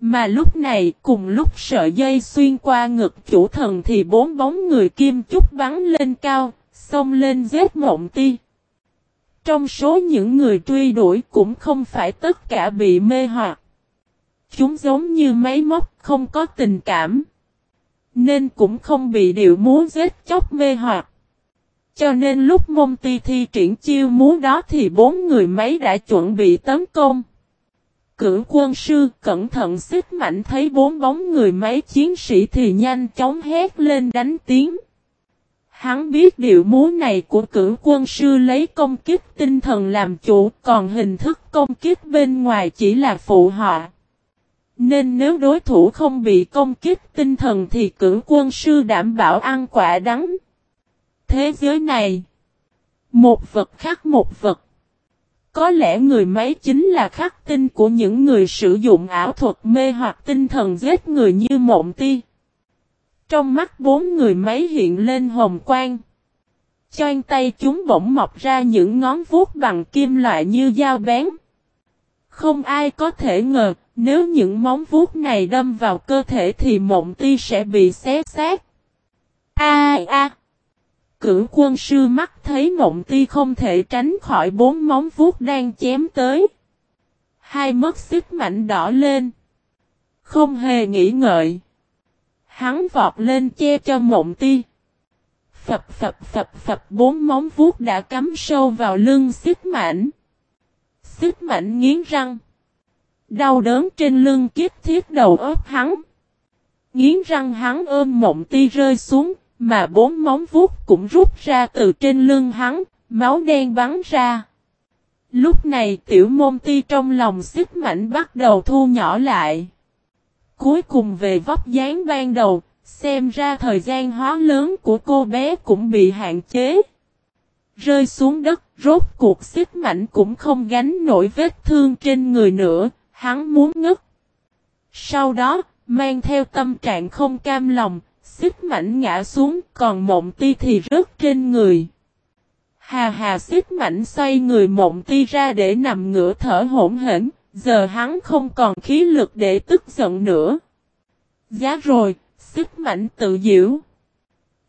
Mà lúc này cùng lúc sợi dây xuyên qua ngực chủ thần thì bốn bóng người kim chúc bắn lên cao, xông lên giết mộng ti. Trong số những người truy đuổi cũng không phải tất cả bị mê hoặc. Chúng giống như máy móc, không có tình cảm. Nên cũng không bị điệu múa giết chóc mê hoặc. Cho nên lúc mông ti thi triển chiêu múa đó thì bốn người máy đã chuẩn bị tấn công. Cử quân sư cẩn thận xích mạnh thấy bốn bóng người máy chiến sĩ thì nhanh chóng hét lên đánh tiếng. Hắn biết điệu múa này của cử quân sư lấy công kích tinh thần làm chủ còn hình thức công kích bên ngoài chỉ là phụ họ. Nên nếu đối thủ không bị công kích tinh thần thì cử quân sư đảm bảo ăn quả đắng. Thế giới này, một vật khác một vật. Có lẽ người máy chính là khắc tinh của những người sử dụng ảo thuật mê hoặc tinh thần giết người như mộng ti. Trong mắt bốn người máy hiện lên hồng quang. Choan tay chúng bỗng mọc ra những ngón vuốt bằng kim loại như dao bén. Không ai có thể ngờ, nếu những móng vuốt này đâm vào cơ thể thì mộng ti sẽ bị xé xác. A a. Cử quân sư mắt thấy mộng ti không thể tránh khỏi bốn móng vuốt đang chém tới. Hai mất sức mạnh đỏ lên. Không hề nghĩ ngợi. Hắn vọt lên che cho mộng ti. Phập phập phập phập bốn móng vuốt đã cắm sâu vào lưng xích mạnh. Xích mạnh nghiến răng. Đau đớn trên lưng kiếp thiết đầu ớt hắn. Nghiến răng hắn ôm mộng ti rơi xuống, mà bốn móng vuốt cũng rút ra từ trên lưng hắn, máu đen bắn ra. Lúc này tiểu môn ti trong lòng xích mảnh bắt đầu thu nhỏ lại. Cuối cùng về vóc dáng ban đầu, xem ra thời gian hóa lớn của cô bé cũng bị hạn chế. Rơi xuống đất, rốt cuộc xích mảnh cũng không gánh nổi vết thương trên người nữa, hắn muốn ngất. Sau đó, mang theo tâm trạng không cam lòng, xích mảnh ngã xuống, còn mộng ti thì rớt trên người. Hà hà xích mảnh xoay người mộng ti ra để nằm ngửa thở hỗn hển, giờ hắn không còn khí lực để tức giận nữa. Giá rồi, xích mảnh tự diễu.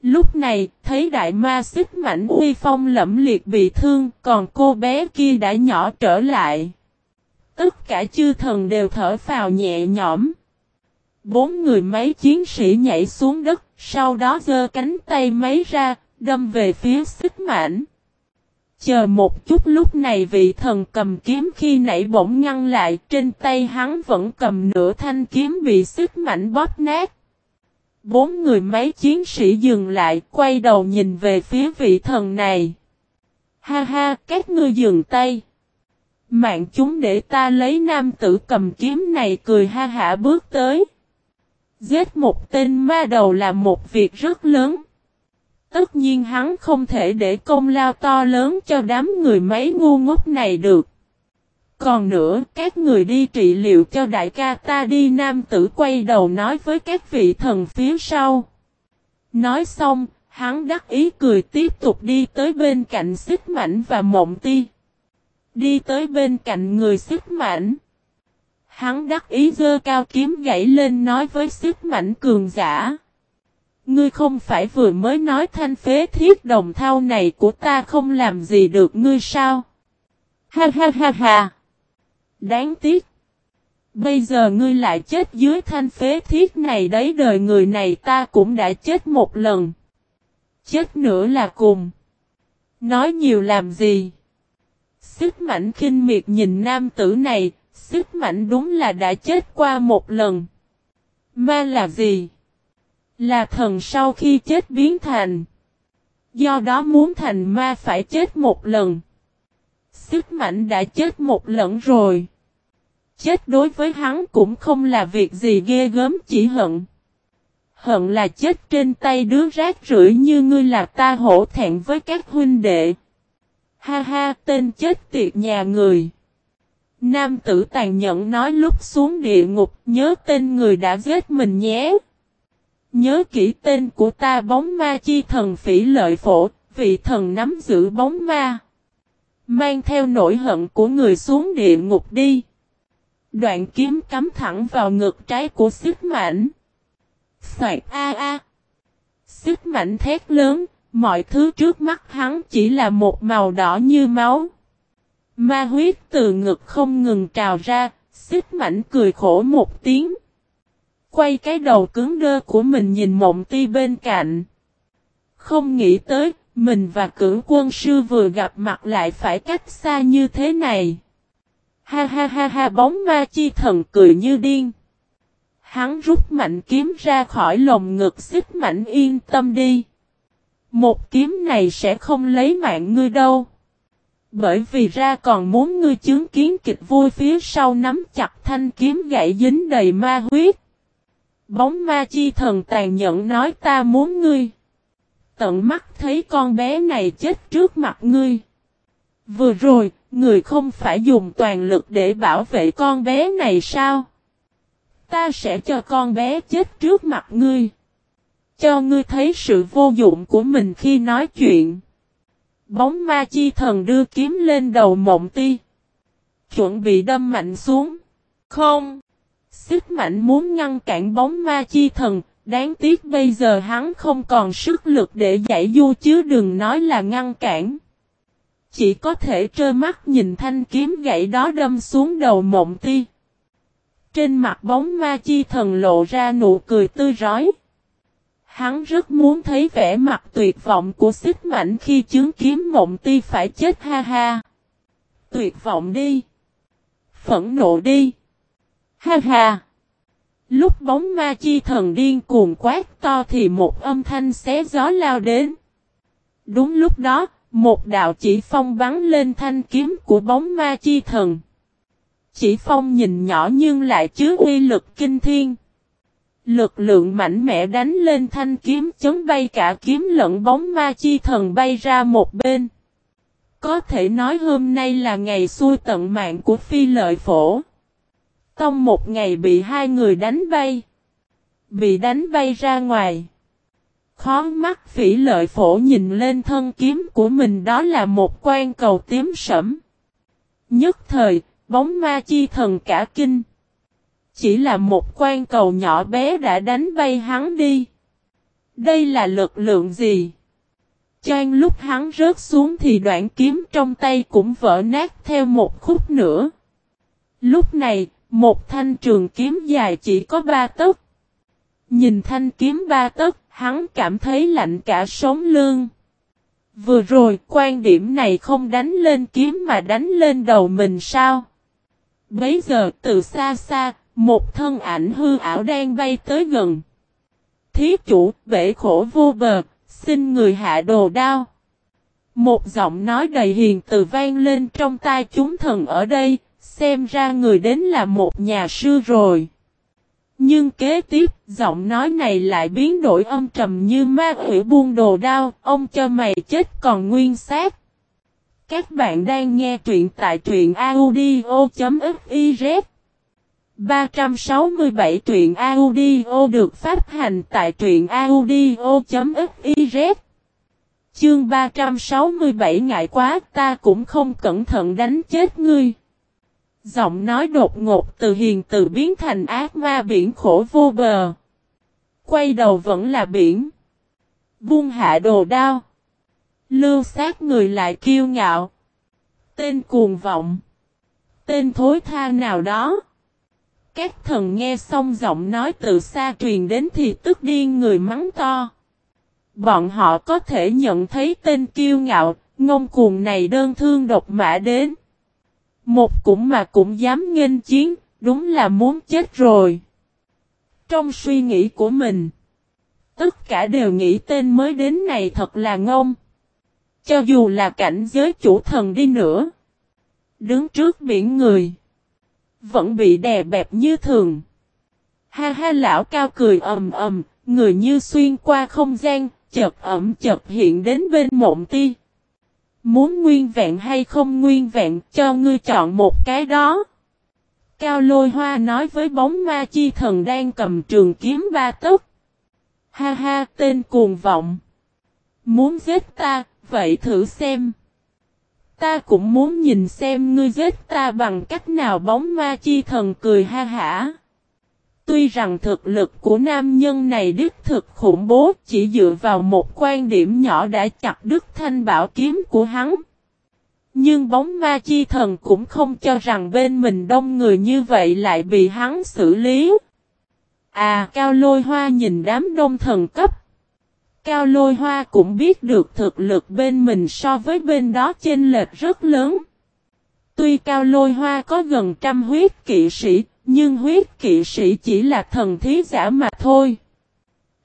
Lúc này, thấy đại ma xích mảnh uy phong lẫm liệt bị thương, còn cô bé kia đã nhỏ trở lại. Tất cả chư thần đều thở phào nhẹ nhõm. Bốn người mấy chiến sĩ nhảy xuống đất, sau đó giơ cánh tay máy ra, đâm về phía xích mảnh. Chờ một chút lúc này vị thần cầm kiếm khi nãy bỗng ngăn lại trên tay hắn vẫn cầm nửa thanh kiếm bị sức mảnh bóp nát. Bốn người mấy chiến sĩ dừng lại quay đầu nhìn về phía vị thần này. Ha ha, các ngươi dừng tay. Mạng chúng để ta lấy nam tử cầm kiếm này cười ha hả bước tới. Giết một tên ma đầu là một việc rất lớn. Tất nhiên hắn không thể để công lao to lớn cho đám người mấy ngu ngốc này được. Còn nữa, các người đi trị liệu cho đại ca ta đi nam tử quay đầu nói với các vị thần phía sau. Nói xong, hắn đắc ý cười tiếp tục đi tới bên cạnh xích mảnh và mộng ti. Đi tới bên cạnh người xích mảnh. Hắn đắc ý dơ cao kiếm gãy lên nói với xích mảnh cường giả. Ngươi không phải vừa mới nói thanh phế thiết đồng thao này của ta không làm gì được ngươi sao? Ha ha ha ha! Đáng tiếc! Bây giờ ngươi lại chết dưới thanh phế thiết này đấy đời người này ta cũng đã chết một lần. Chết nữa là cùng. Nói nhiều làm gì? sức mạnh khinh miệt nhìn nam tử này, sức mạnh đúng là đã chết qua một lần. Ma là gì? Là thần sau khi chết biến thành. Do đó muốn thành ma phải chết một lần. Sức mạnh đã chết một lần rồi. Chết đối với hắn cũng không là việc gì ghê gớm, chỉ hận. Hận là chết trên tay đứa rác rưởi như ngươi là ta hổ thẹn với các huynh đệ. Ha ha, tên chết tiệt nhà người. Nam tử tàn nhẫn nói lúc xuống địa ngục, nhớ tên người đã giết mình nhé. Nhớ kỹ tên của ta bóng ma chi thần phỉ lợi phổ, vị thần nắm giữ bóng ma. Mang theo nỗi hận của người xuống địa ngục đi. Đoạn kiếm cắm thẳng vào ngực trái của xích mảnh. Xoạt a a. Xích mảnh thét lớn, mọi thứ trước mắt hắn chỉ là một màu đỏ như máu. Ma huyết từ ngực không ngừng trào ra, xích mảnh cười khổ một tiếng quay cái đầu cứng đơ của mình nhìn mộng ti bên cạnh. Không nghĩ tới, mình và cử quân sư vừa gặp mặt lại phải cách xa như thế này. Ha ha ha ha bóng ma chi thần cười như điên. Hắn rút mạnh kiếm ra khỏi lồng ngực xích mạnh yên tâm đi. Một kiếm này sẽ không lấy mạng ngươi đâu. Bởi vì ra còn muốn ngươi chứng kiến kịch vui phía sau nắm chặt thanh kiếm gãy dính đầy ma huyết. Bóng ma chi thần tàn nhẫn nói ta muốn ngươi. Tận mắt thấy con bé này chết trước mặt ngươi. Vừa rồi, người không phải dùng toàn lực để bảo vệ con bé này sao? Ta sẽ cho con bé chết trước mặt ngươi. Cho ngươi thấy sự vô dụng của mình khi nói chuyện. Bóng ma chi thần đưa kiếm lên đầu mộng ti. Chuẩn bị đâm mạnh xuống. Không. Xích mạnh muốn ngăn cản bóng ma chi thần, đáng tiếc bây giờ hắn không còn sức lực để giải du chứ đừng nói là ngăn cản. Chỉ có thể trơ mắt nhìn thanh kiếm gãy đó đâm xuống đầu mộng ti. Trên mặt bóng ma chi thần lộ ra nụ cười tươi rói. Hắn rất muốn thấy vẻ mặt tuyệt vọng của xích mạnh khi chứng kiếm mộng ti phải chết ha ha. Tuyệt vọng đi. Phẫn nộ đi. Ha ha! Lúc bóng ma chi thần điên cuồng quát to thì một âm thanh xé gió lao đến. Đúng lúc đó, một đạo chỉ phong bắn lên thanh kiếm của bóng ma chi thần. Chỉ phong nhìn nhỏ nhưng lại chứa uy lực kinh thiên. Lực lượng mạnh mẽ đánh lên thanh kiếm chấn bay cả kiếm lẫn bóng ma chi thần bay ra một bên. Có thể nói hôm nay là ngày xui tận mạng của phi lợi phổ. Tông một ngày bị hai người đánh bay. Bị đánh bay ra ngoài. Khó mắt phỉ lợi phổ nhìn lên thân kiếm của mình đó là một quan cầu tím sẫm. Nhất thời, bóng ma chi thần cả kinh. Chỉ là một quan cầu nhỏ bé đã đánh bay hắn đi. Đây là lực lượng gì? Choang lúc hắn rớt xuống thì đoạn kiếm trong tay cũng vỡ nát theo một khúc nữa. Lúc này, một thanh trường kiếm dài chỉ có ba tấc. Nhìn thanh kiếm ba tấc, hắn cảm thấy lạnh cả sống lưng. Vừa rồi quan điểm này không đánh lên kiếm mà đánh lên đầu mình sao? Bấy giờ từ xa xa, một thân ảnh hư ảo đang bay tới gần. Thí chủ, bể khổ vô bờ, xin người hạ đồ đao. Một giọng nói đầy hiền từ vang lên trong tai chúng thần ở đây, xem ra người đến là một nhà sư rồi. Nhưng kế tiếp, giọng nói này lại biến đổi âm trầm như ma quỷ buông đồ đao, ông cho mày chết còn nguyên xác. Các bạn đang nghe truyện tại truyện audio.fiz 367 truyện audio được phát hành tại truyện audio.fiz Chương 367 ngại quá ta cũng không cẩn thận đánh chết ngươi. Giọng nói đột ngột từ hiền từ biến thành ác ma biển khổ vô bờ. Quay đầu vẫn là biển. Buông hạ đồ đao. Lưu sát người lại kiêu ngạo. Tên cuồng vọng. Tên thối tha nào đó. Các thần nghe xong giọng nói từ xa truyền đến thì tức điên người mắng to. Bọn họ có thể nhận thấy tên kiêu ngạo, ngông cuồng này đơn thương độc mã đến. Một cũng mà cũng dám nghênh chiến, đúng là muốn chết rồi. Trong suy nghĩ của mình, tất cả đều nghĩ tên mới đến này thật là ngông. Cho dù là cảnh giới chủ thần đi nữa, đứng trước biển người, vẫn bị đè bẹp như thường. Ha ha lão cao cười ầm ầm, người như xuyên qua không gian, chợt ẩm chợt hiện đến bên mộng ti. Muốn nguyên vẹn hay không nguyên vẹn cho ngươi chọn một cái đó. Cao lôi hoa nói với bóng ma chi thần đang cầm trường kiếm ba tấc. Ha ha tên cuồng vọng. Muốn giết ta, vậy thử xem. Ta cũng muốn nhìn xem ngươi giết ta bằng cách nào bóng ma chi thần cười ha hả. Tuy rằng thực lực của nam nhân này đích thực khủng bố chỉ dựa vào một quan điểm nhỏ đã chặt đứt thanh bảo kiếm của hắn. Nhưng bóng ma chi thần cũng không cho rằng bên mình đông người như vậy lại bị hắn xử lý. À cao lôi hoa nhìn đám đông thần cấp. Cao lôi hoa cũng biết được thực lực bên mình so với bên đó chênh lệch rất lớn. Tuy cao lôi hoa có gần trăm huyết kỵ sĩ, nhưng huyết kỵ sĩ chỉ là thần thí giả mà thôi.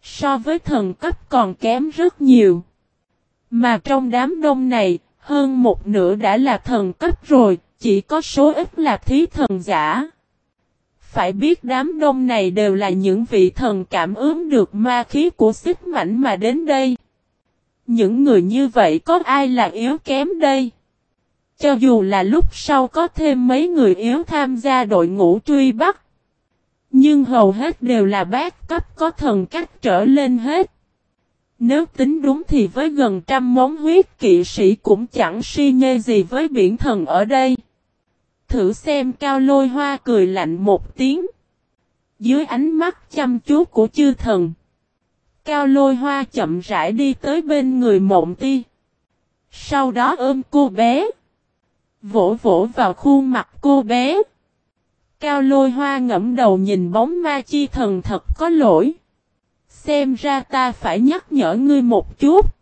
So với thần cấp còn kém rất nhiều. Mà trong đám đông này, hơn một nửa đã là thần cấp rồi, chỉ có số ít là thí thần giả. Phải biết đám đông này đều là những vị thần cảm ứng được ma khí của xích mảnh mà đến đây. Những người như vậy có ai là yếu kém đây? Cho dù là lúc sau có thêm mấy người yếu tham gia đội ngũ truy bắt. Nhưng hầu hết đều là bác cấp có thần cách trở lên hết. Nếu tính đúng thì với gần trăm món huyết kỵ sĩ cũng chẳng si nhê gì với biển thần ở đây. Thử xem cao lôi hoa cười lạnh một tiếng. Dưới ánh mắt chăm chú của chư thần. Cao lôi hoa chậm rãi đi tới bên người mộng ti. Sau đó ôm cô bé. Vỗ vỗ vào khuôn mặt cô bé. Cao lôi hoa ngẫm đầu nhìn bóng ma chi thần thật có lỗi. Xem ra ta phải nhắc nhở ngươi một chút.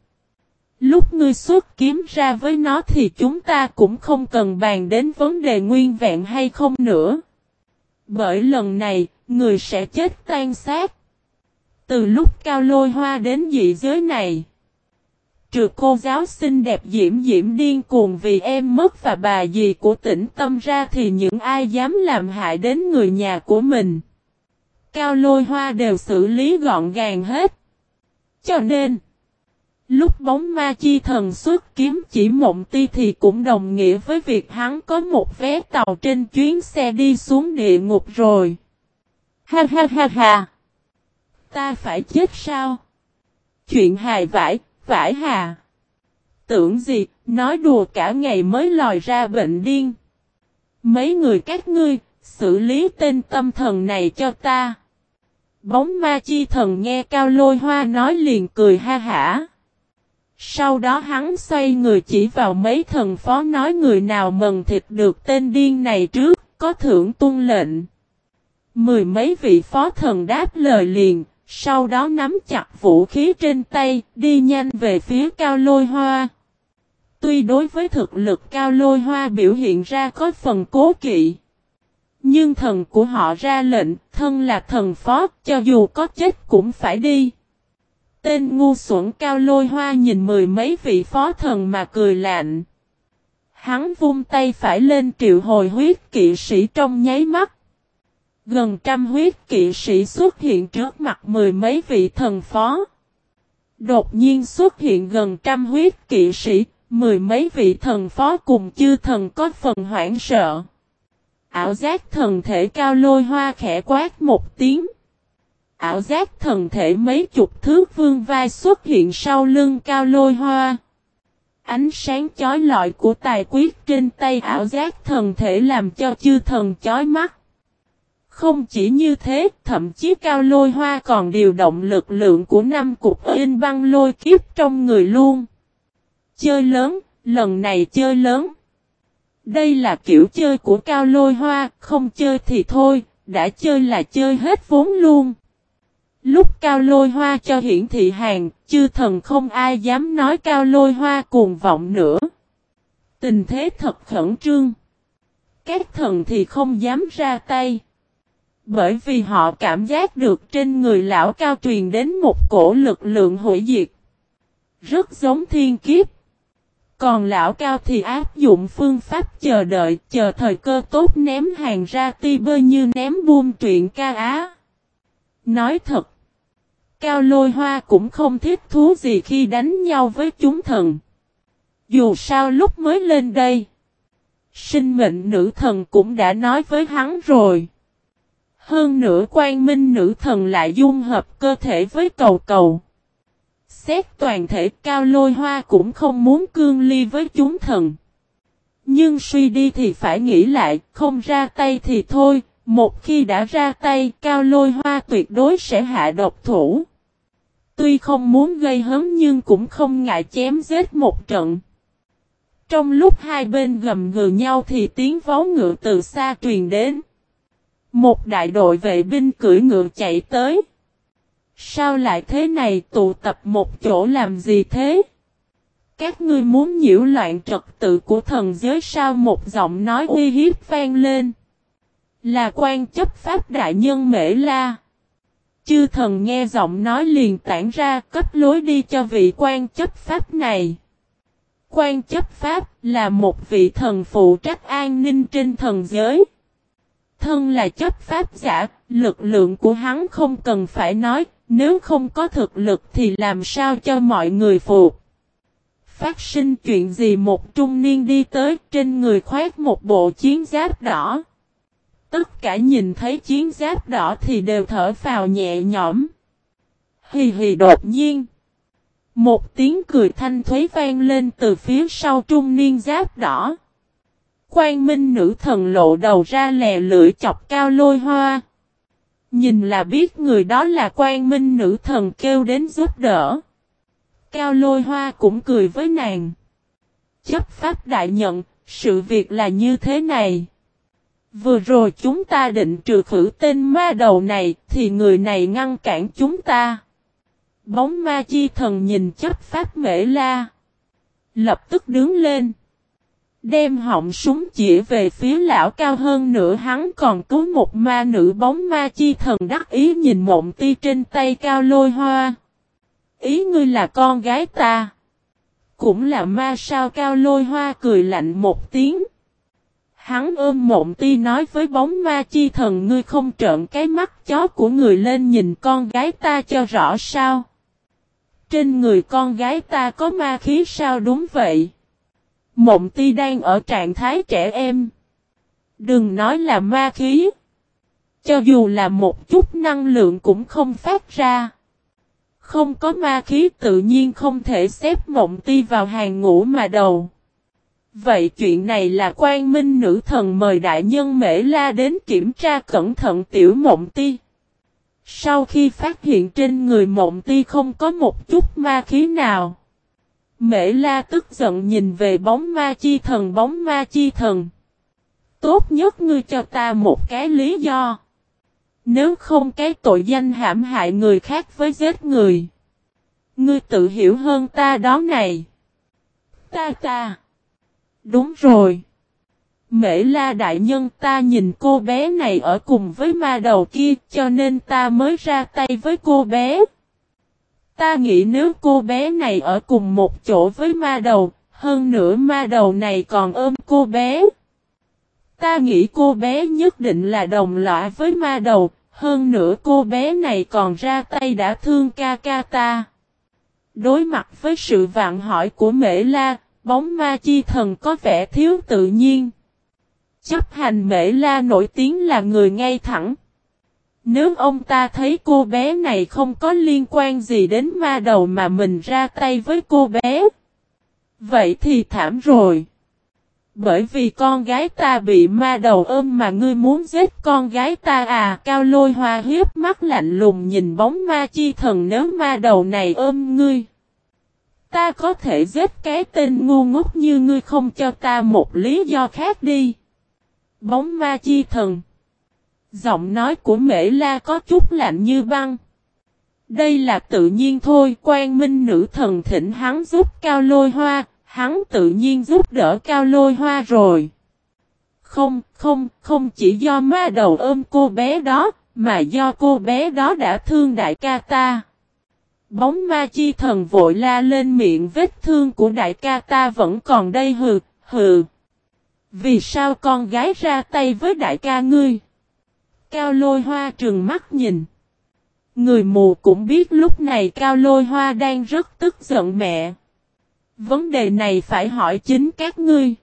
Lúc ngươi xuất kiếm ra với nó thì chúng ta cũng không cần bàn đến vấn đề nguyên vẹn hay không nữa. Bởi lần này, người sẽ chết tan xác. Từ lúc cao lôi hoa đến dị giới này, trừ cô giáo xinh đẹp diễm diễm điên cuồng vì em mất và bà dì của tỉnh tâm ra thì những ai dám làm hại đến người nhà của mình. Cao lôi hoa đều xử lý gọn gàng hết. Cho nên, lúc bóng ma chi thần xuất kiếm chỉ mộng ti thì cũng đồng nghĩa với việc hắn có một vé tàu trên chuyến xe đi xuống địa ngục rồi. Ha ha ha ha! Ta phải chết sao? Chuyện hài vãi vải, vải hà. Tưởng gì, nói đùa cả ngày mới lòi ra bệnh điên. Mấy người các ngươi, xử lý tên tâm thần này cho ta. Bóng ma chi thần nghe cao lôi hoa nói liền cười ha hả. Sau đó hắn xoay người chỉ vào mấy thần phó nói người nào mần thịt được tên điên này trước, có thưởng tuân lệnh. Mười mấy vị phó thần đáp lời liền, sau đó nắm chặt vũ khí trên tay, đi nhanh về phía cao lôi hoa. Tuy đối với thực lực cao lôi hoa biểu hiện ra có phần cố kỵ. Nhưng thần của họ ra lệnh, thân là thần phó, cho dù có chết cũng phải đi. Tên ngu xuẩn cao lôi hoa nhìn mười mấy vị phó thần mà cười lạnh. Hắn vung tay phải lên triệu hồi huyết kỵ sĩ trong nháy mắt. Gần trăm huyết kỵ sĩ xuất hiện trước mặt mười mấy vị thần phó. Đột nhiên xuất hiện gần trăm huyết kỵ sĩ, mười mấy vị thần phó cùng chư thần có phần hoảng sợ. Ảo giác thần thể cao lôi hoa khẽ quát một tiếng. Ảo giác thần thể mấy chục thước vương vai xuất hiện sau lưng cao lôi hoa. Ánh sáng chói lọi của tài quyết trên tay ảo giác thần thể làm cho chư thần chói mắt. Không chỉ như thế, thậm chí cao lôi hoa còn điều động lực lượng của năm cục in băng lôi kiếp trong người luôn. Chơi lớn, lần này chơi lớn. Đây là kiểu chơi của cao lôi hoa, không chơi thì thôi, đã chơi là chơi hết vốn luôn. Lúc cao lôi hoa cho hiển thị hàng, chư thần không ai dám nói cao lôi hoa cuồng vọng nữa. Tình thế thật khẩn trương. Các thần thì không dám ra tay. Bởi vì họ cảm giác được trên người lão cao truyền đến một cổ lực lượng hủy diệt. Rất giống thiên kiếp. Còn lão cao thì áp dụng phương pháp chờ đợi, chờ thời cơ tốt ném hàng ra ti bơi như ném buông truyện ca á. Nói thật, cao lôi hoa cũng không thích thú gì khi đánh nhau với chúng thần. Dù sao lúc mới lên đây, sinh mệnh nữ thần cũng đã nói với hắn rồi. Hơn nữa quan minh nữ thần lại dung hợp cơ thể với cầu cầu. Xét toàn thể cao lôi hoa cũng không muốn cương ly với chúng thần. Nhưng suy đi thì phải nghĩ lại, không ra tay thì thôi, một khi đã ra tay cao lôi hoa tuyệt đối sẽ hạ độc thủ. Tuy không muốn gây hấn nhưng cũng không ngại chém giết một trận. Trong lúc hai bên gầm gừ nhau thì tiếng vó ngựa từ xa truyền đến. Một đại đội vệ binh cưỡi ngựa chạy tới. Sao lại thế này, tụ tập một chỗ làm gì thế? Các ngươi muốn nhiễu loạn trật tự của thần giới sao một giọng nói uy hiếp vang lên. Là quan chấp pháp đại nhân mễ la. Chư thần nghe giọng nói liền tản ra, cấp lối đi cho vị quan chấp pháp này. Quan chấp pháp là một vị thần phụ trách an ninh trên thần giới. Thân là chấp pháp giả, lực lượng của hắn không cần phải nói, nếu không có thực lực thì làm sao cho mọi người phục. Phát sinh chuyện gì một trung niên đi tới trên người khoét một bộ chiến giáp đỏ. Tất cả nhìn thấy chiến giáp đỏ thì đều thở phào nhẹ nhõm. Hì hì đột nhiên. Một tiếng cười thanh thuế vang lên từ phía sau trung niên giáp đỏ. Quang minh nữ thần lộ đầu ra lè lưỡi chọc cao lôi hoa. Nhìn là biết người đó là quan minh nữ thần kêu đến giúp đỡ. Cao lôi hoa cũng cười với nàng. Chấp pháp đại nhận, sự việc là như thế này. Vừa rồi chúng ta định trừ khử tên ma đầu này, thì người này ngăn cản chúng ta. Bóng ma chi thần nhìn chấp pháp mễ la. Lập tức đứng lên. Đem họng súng chỉ về phía lão cao hơn nữa, hắn còn cứu một ma nữ bóng ma chi thần đắc ý nhìn mộng ti trên tay cao lôi hoa. Ý ngươi là con gái ta. Cũng là ma sao, cao lôi hoa cười lạnh một tiếng. Hắn ôm mộng ti nói với bóng ma chi thần, ngươi không trợn cái mắt chó của người lên nhìn con gái ta cho rõ sao. Trên người con gái ta có ma khí sao đúng vậy. Mộng ti đang ở trạng thái trẻ em. Đừng nói là ma khí. Cho dù là một chút năng lượng cũng không phát ra. Không có ma khí tự nhiên không thể xếp mộng ti vào hàng ngũ mà đầu. Vậy chuyện này là quan minh nữ thần mời đại nhân Mễ La đến kiểm tra cẩn thận tiểu mộng ti. Sau khi phát hiện trên người mộng ti không có một chút ma khí nào. Mễ la tức giận nhìn về bóng ma chi thần, bóng ma chi thần. Tốt nhất ngươi cho ta một cái lý do. Nếu không cái tội danh hãm hại người khác với giết người. Ngươi tự hiểu hơn ta đó này. Ta ta. Đúng rồi. Mễ la đại nhân ta nhìn cô bé này ở cùng với ma đầu kia, cho nên ta mới ra tay với cô bé. Ta nghĩ nếu cô bé này ở cùng một chỗ với ma đầu, hơn nữa ma đầu này còn ôm cô bé. Ta nghĩ cô bé nhất định là đồng loại với ma đầu, hơn nữa cô bé này còn ra tay đã thương ca ca ta. Đối mặt với sự vạn hỏi của Mễ La, bóng ma chi thần có vẻ thiếu tự nhiên. Chấp hành Mễ La nổi tiếng là người ngay thẳng. Nếu ông ta thấy cô bé này không có liên quan gì đến ma đầu mà mình ra tay với cô bé. Vậy thì thảm rồi. Bởi vì con gái ta bị ma đầu ôm mà ngươi muốn giết con gái ta à cao lôi hoa hiếp mắt lạnh lùng nhìn bóng ma chi thần nếu ma đầu này ôm ngươi. Ta có thể giết cái tên ngu ngốc như ngươi không cho ta một lý do khác đi. Bóng ma chi thần. Giọng nói của Mễ La có chút lạnh như băng. Đây là tự nhiên thôi, quan minh nữ thần thỉnh hắn giúp cao lôi hoa, hắn tự nhiên giúp đỡ cao lôi hoa rồi. Không, không, không chỉ do ma đầu ôm cô bé đó, mà do cô bé đó đã thương đại ca ta. Bóng ma chi thần vội la lên miệng vết thương của đại ca ta vẫn còn đây hừ, hừ. Vì sao con gái ra tay với đại ca ngươi? Cao lôi hoa trừng mắt nhìn. Người mù cũng biết lúc này Cao lôi hoa đang rất tức giận mẹ. Vấn đề này phải hỏi chính các ngươi.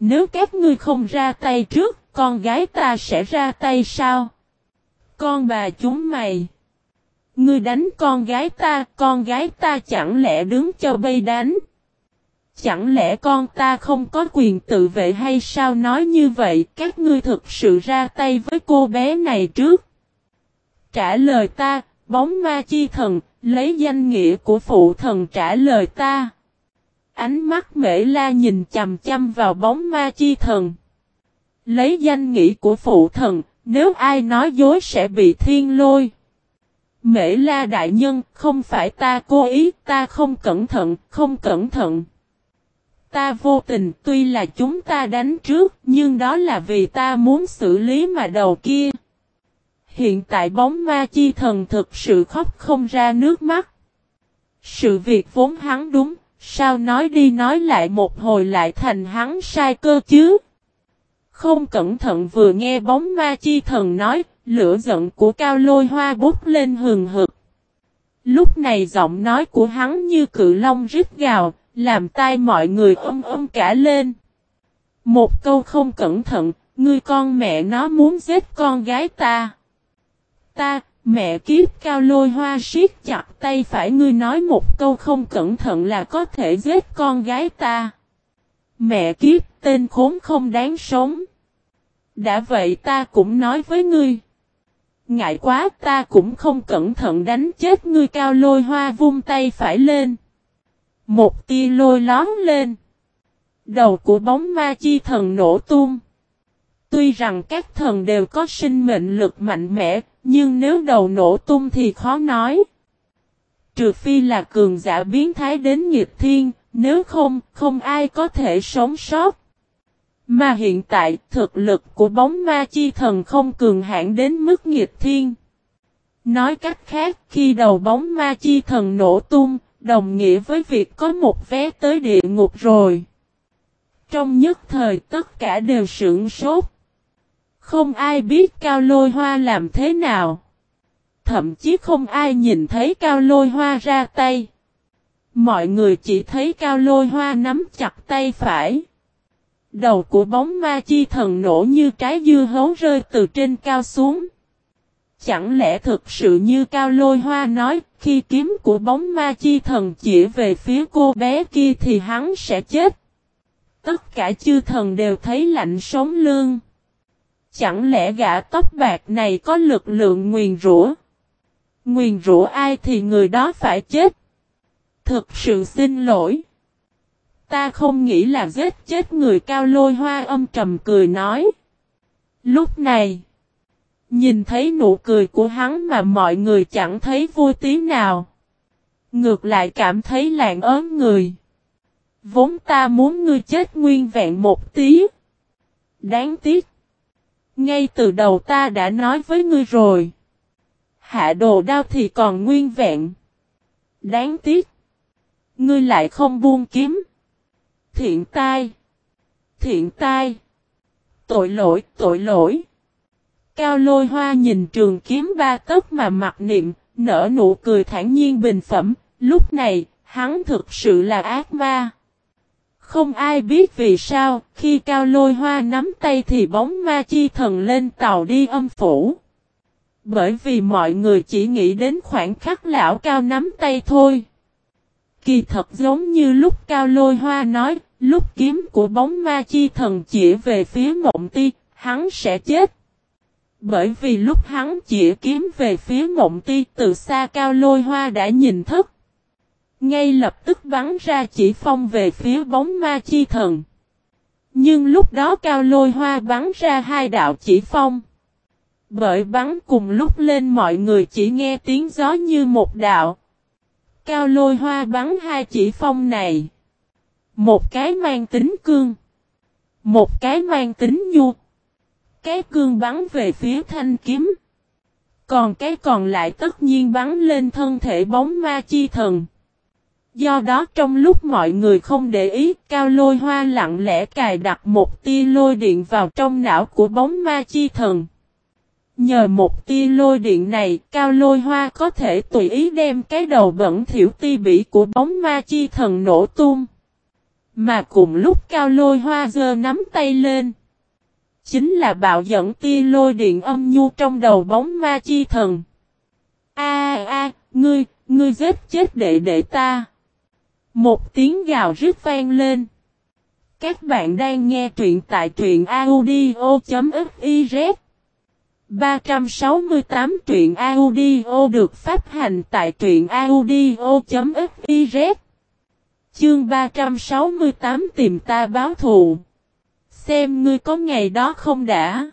Nếu các ngươi không ra tay trước, con gái ta sẽ ra tay sao? Con bà chúng mày. Ngươi đánh con gái ta, con gái ta chẳng lẽ đứng cho bay đánh? Chẳng lẽ con ta không có quyền tự vệ hay sao nói như vậy các ngươi thực sự ra tay với cô bé này trước? Trả lời ta, bóng ma chi thần, lấy danh nghĩa của phụ thần trả lời ta. Ánh mắt mễ la nhìn chầm chăm vào bóng ma chi thần. Lấy danh nghĩa của phụ thần, nếu ai nói dối sẽ bị thiên lôi. Mễ la đại nhân, không phải ta cố ý, ta không cẩn thận, không cẩn thận. Ta vô tình, tuy là chúng ta đánh trước, nhưng đó là vì ta muốn xử lý mà đầu kia. Hiện tại bóng ma chi thần thực sự khóc không ra nước mắt. Sự việc vốn hắn đúng, sao nói đi nói lại một hồi lại thành hắn sai cơ chứ? Không cẩn thận vừa nghe bóng ma chi thần nói, lửa giận của cao lôi hoa bút lên hừng hực. Lúc này giọng nói của hắn như cự long rít gào, làm tai mọi người ôm ôm cả lên. Một câu không cẩn thận, ngươi con mẹ nó muốn giết con gái ta. Ta, mẹ kiếp cao lôi hoa siết chặt tay phải ngươi nói một câu không cẩn thận là có thể giết con gái ta. Mẹ kiếp tên khốn không đáng sống. Đã vậy ta cũng nói với ngươi. Ngại quá ta cũng không cẩn thận đánh chết ngươi cao lôi hoa vung tay phải lên. Một tia lôi lón lên. Đầu của bóng ma chi thần nổ tung. Tuy rằng các thần đều có sinh mệnh lực mạnh mẽ, nhưng nếu đầu nổ tung thì khó nói. Trừ phi là cường giả biến thái đến nghịch thiên, nếu không, không ai có thể sống sót. Mà hiện tại, thực lực của bóng ma chi thần không cường hãn đến mức nghịch thiên. Nói cách khác, khi đầu bóng ma chi thần nổ tung, đồng nghĩa với việc có một vé tới địa ngục rồi. Trong nhất thời tất cả đều sững sốt. Không ai biết cao lôi hoa làm thế nào. Thậm chí không ai nhìn thấy cao lôi hoa ra tay. Mọi người chỉ thấy cao lôi hoa nắm chặt tay phải. Đầu của bóng ma chi thần nổ như trái dưa hấu rơi từ trên cao xuống. Chẳng lẽ thực sự như Cao Lôi Hoa nói, khi kiếm của bóng ma chi thần chỉ về phía cô bé kia thì hắn sẽ chết. Tất cả chư thần đều thấy lạnh sống lương. Chẳng lẽ gã tóc bạc này có lực lượng nguyền rủa? Nguyền rủa ai thì người đó phải chết. Thực sự xin lỗi. Ta không nghĩ là giết chết người cao lôi hoa âm trầm cười nói. Lúc này. Nhìn thấy nụ cười của hắn mà mọi người chẳng thấy vui tí nào. Ngược lại cảm thấy lạng ớn người. Vốn ta muốn ngươi chết nguyên vẹn một tí. Đáng tiếc. Ngay từ đầu ta đã nói với ngươi rồi. Hạ đồ đao thì còn nguyên vẹn. Đáng tiếc. Ngươi lại không buông kiếm. Thiện tai. Thiện tai. Tội lỗi, tội lỗi. Cao lôi hoa nhìn trường kiếm ba tấc mà mặc niệm, nở nụ cười thản nhiên bình phẩm. Lúc này, hắn thực sự là ác ma. Không ai biết vì sao, khi cao lôi hoa nắm tay thì bóng ma chi thần lên tàu đi âm phủ. Bởi vì mọi người chỉ nghĩ đến khoảng khắc lão cao nắm tay thôi. Kỳ thật giống như lúc cao lôi hoa nói, lúc kiếm của bóng ma chi thần chỉ về phía mộng ti, hắn sẽ chết. Bởi vì lúc hắn chỉ kiếm về phía mộng ti, từ xa cao lôi hoa đã nhìn thức. Ngay lập tức bắn ra chỉ phong về phía bóng ma chi thần. Nhưng lúc đó cao lôi hoa bắn ra hai đạo chỉ phong. Bởi bắn cùng lúc lên mọi người chỉ nghe tiếng gió như một đạo. Cao lôi hoa bắn hai chỉ phong này. Một cái mang tính cương. Một cái mang tính nhu. Cái cương bắn về phía thanh kiếm. Còn cái còn lại tất nhiên bắn lên thân thể bóng ma chi thần. Do đó trong lúc mọi người không để ý, cao lôi hoa lặng lẽ cài đặt một tia lôi điện vào trong não của bóng ma chi thần. Nhờ một tia lôi điện này, cao lôi hoa có thể tùy ý đem cái đầu bẩn thiểu ti bỉ của bóng ma chi thần nổ tung. Mà cùng lúc cao lôi hoa giơ nắm tay lên. Chính là bạo dẫn tia lôi điện âm nhu trong đầu bóng ma chi thần. A a, ngươi, ngươi giết chết đệ đệ ta. Một tiếng gào rít vang lên. Các bạn đang nghe truyện tại truyện audio.fiz 368 truyện audio được phát hành tại truyện audio.fiz Chương 368 tìm ta báo thù. Xem ngươi có ngày đó không đã.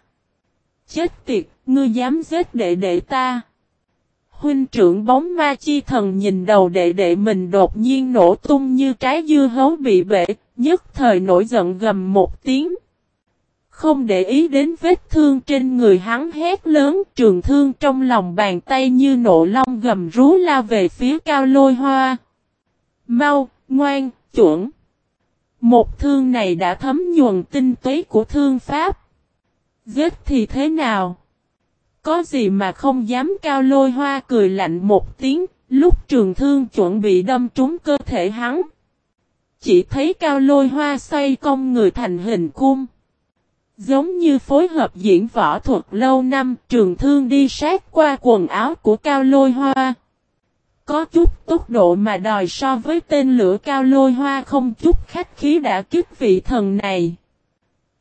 Chết tiệt, ngươi dám giết đệ đệ ta. Huynh trưởng bóng ma chi thần nhìn đầu đệ đệ mình đột nhiên nổ tung như trái dưa hấu bị bể, nhất thời nổi giận gầm một tiếng. Không để ý đến vết thương trên người hắn hét lớn trường thương trong lòng bàn tay như nộ long gầm rú la về phía cao lôi hoa. Mau, ngoan, chuẩn. Một thương này đã thấm nhuần tinh túy của thương pháp. Giết thì thế nào? Có gì mà không dám cao lôi hoa cười lạnh một tiếng, lúc trường thương chuẩn bị đâm trúng cơ thể hắn. Chỉ thấy cao lôi hoa xoay cong người thành hình cung. Giống như phối hợp diễn võ thuật lâu năm trường thương đi sát qua quần áo của cao lôi hoa. Có chút tốc độ mà đòi so với tên lửa cao lôi hoa không chút khách khí đã kích vị thần này.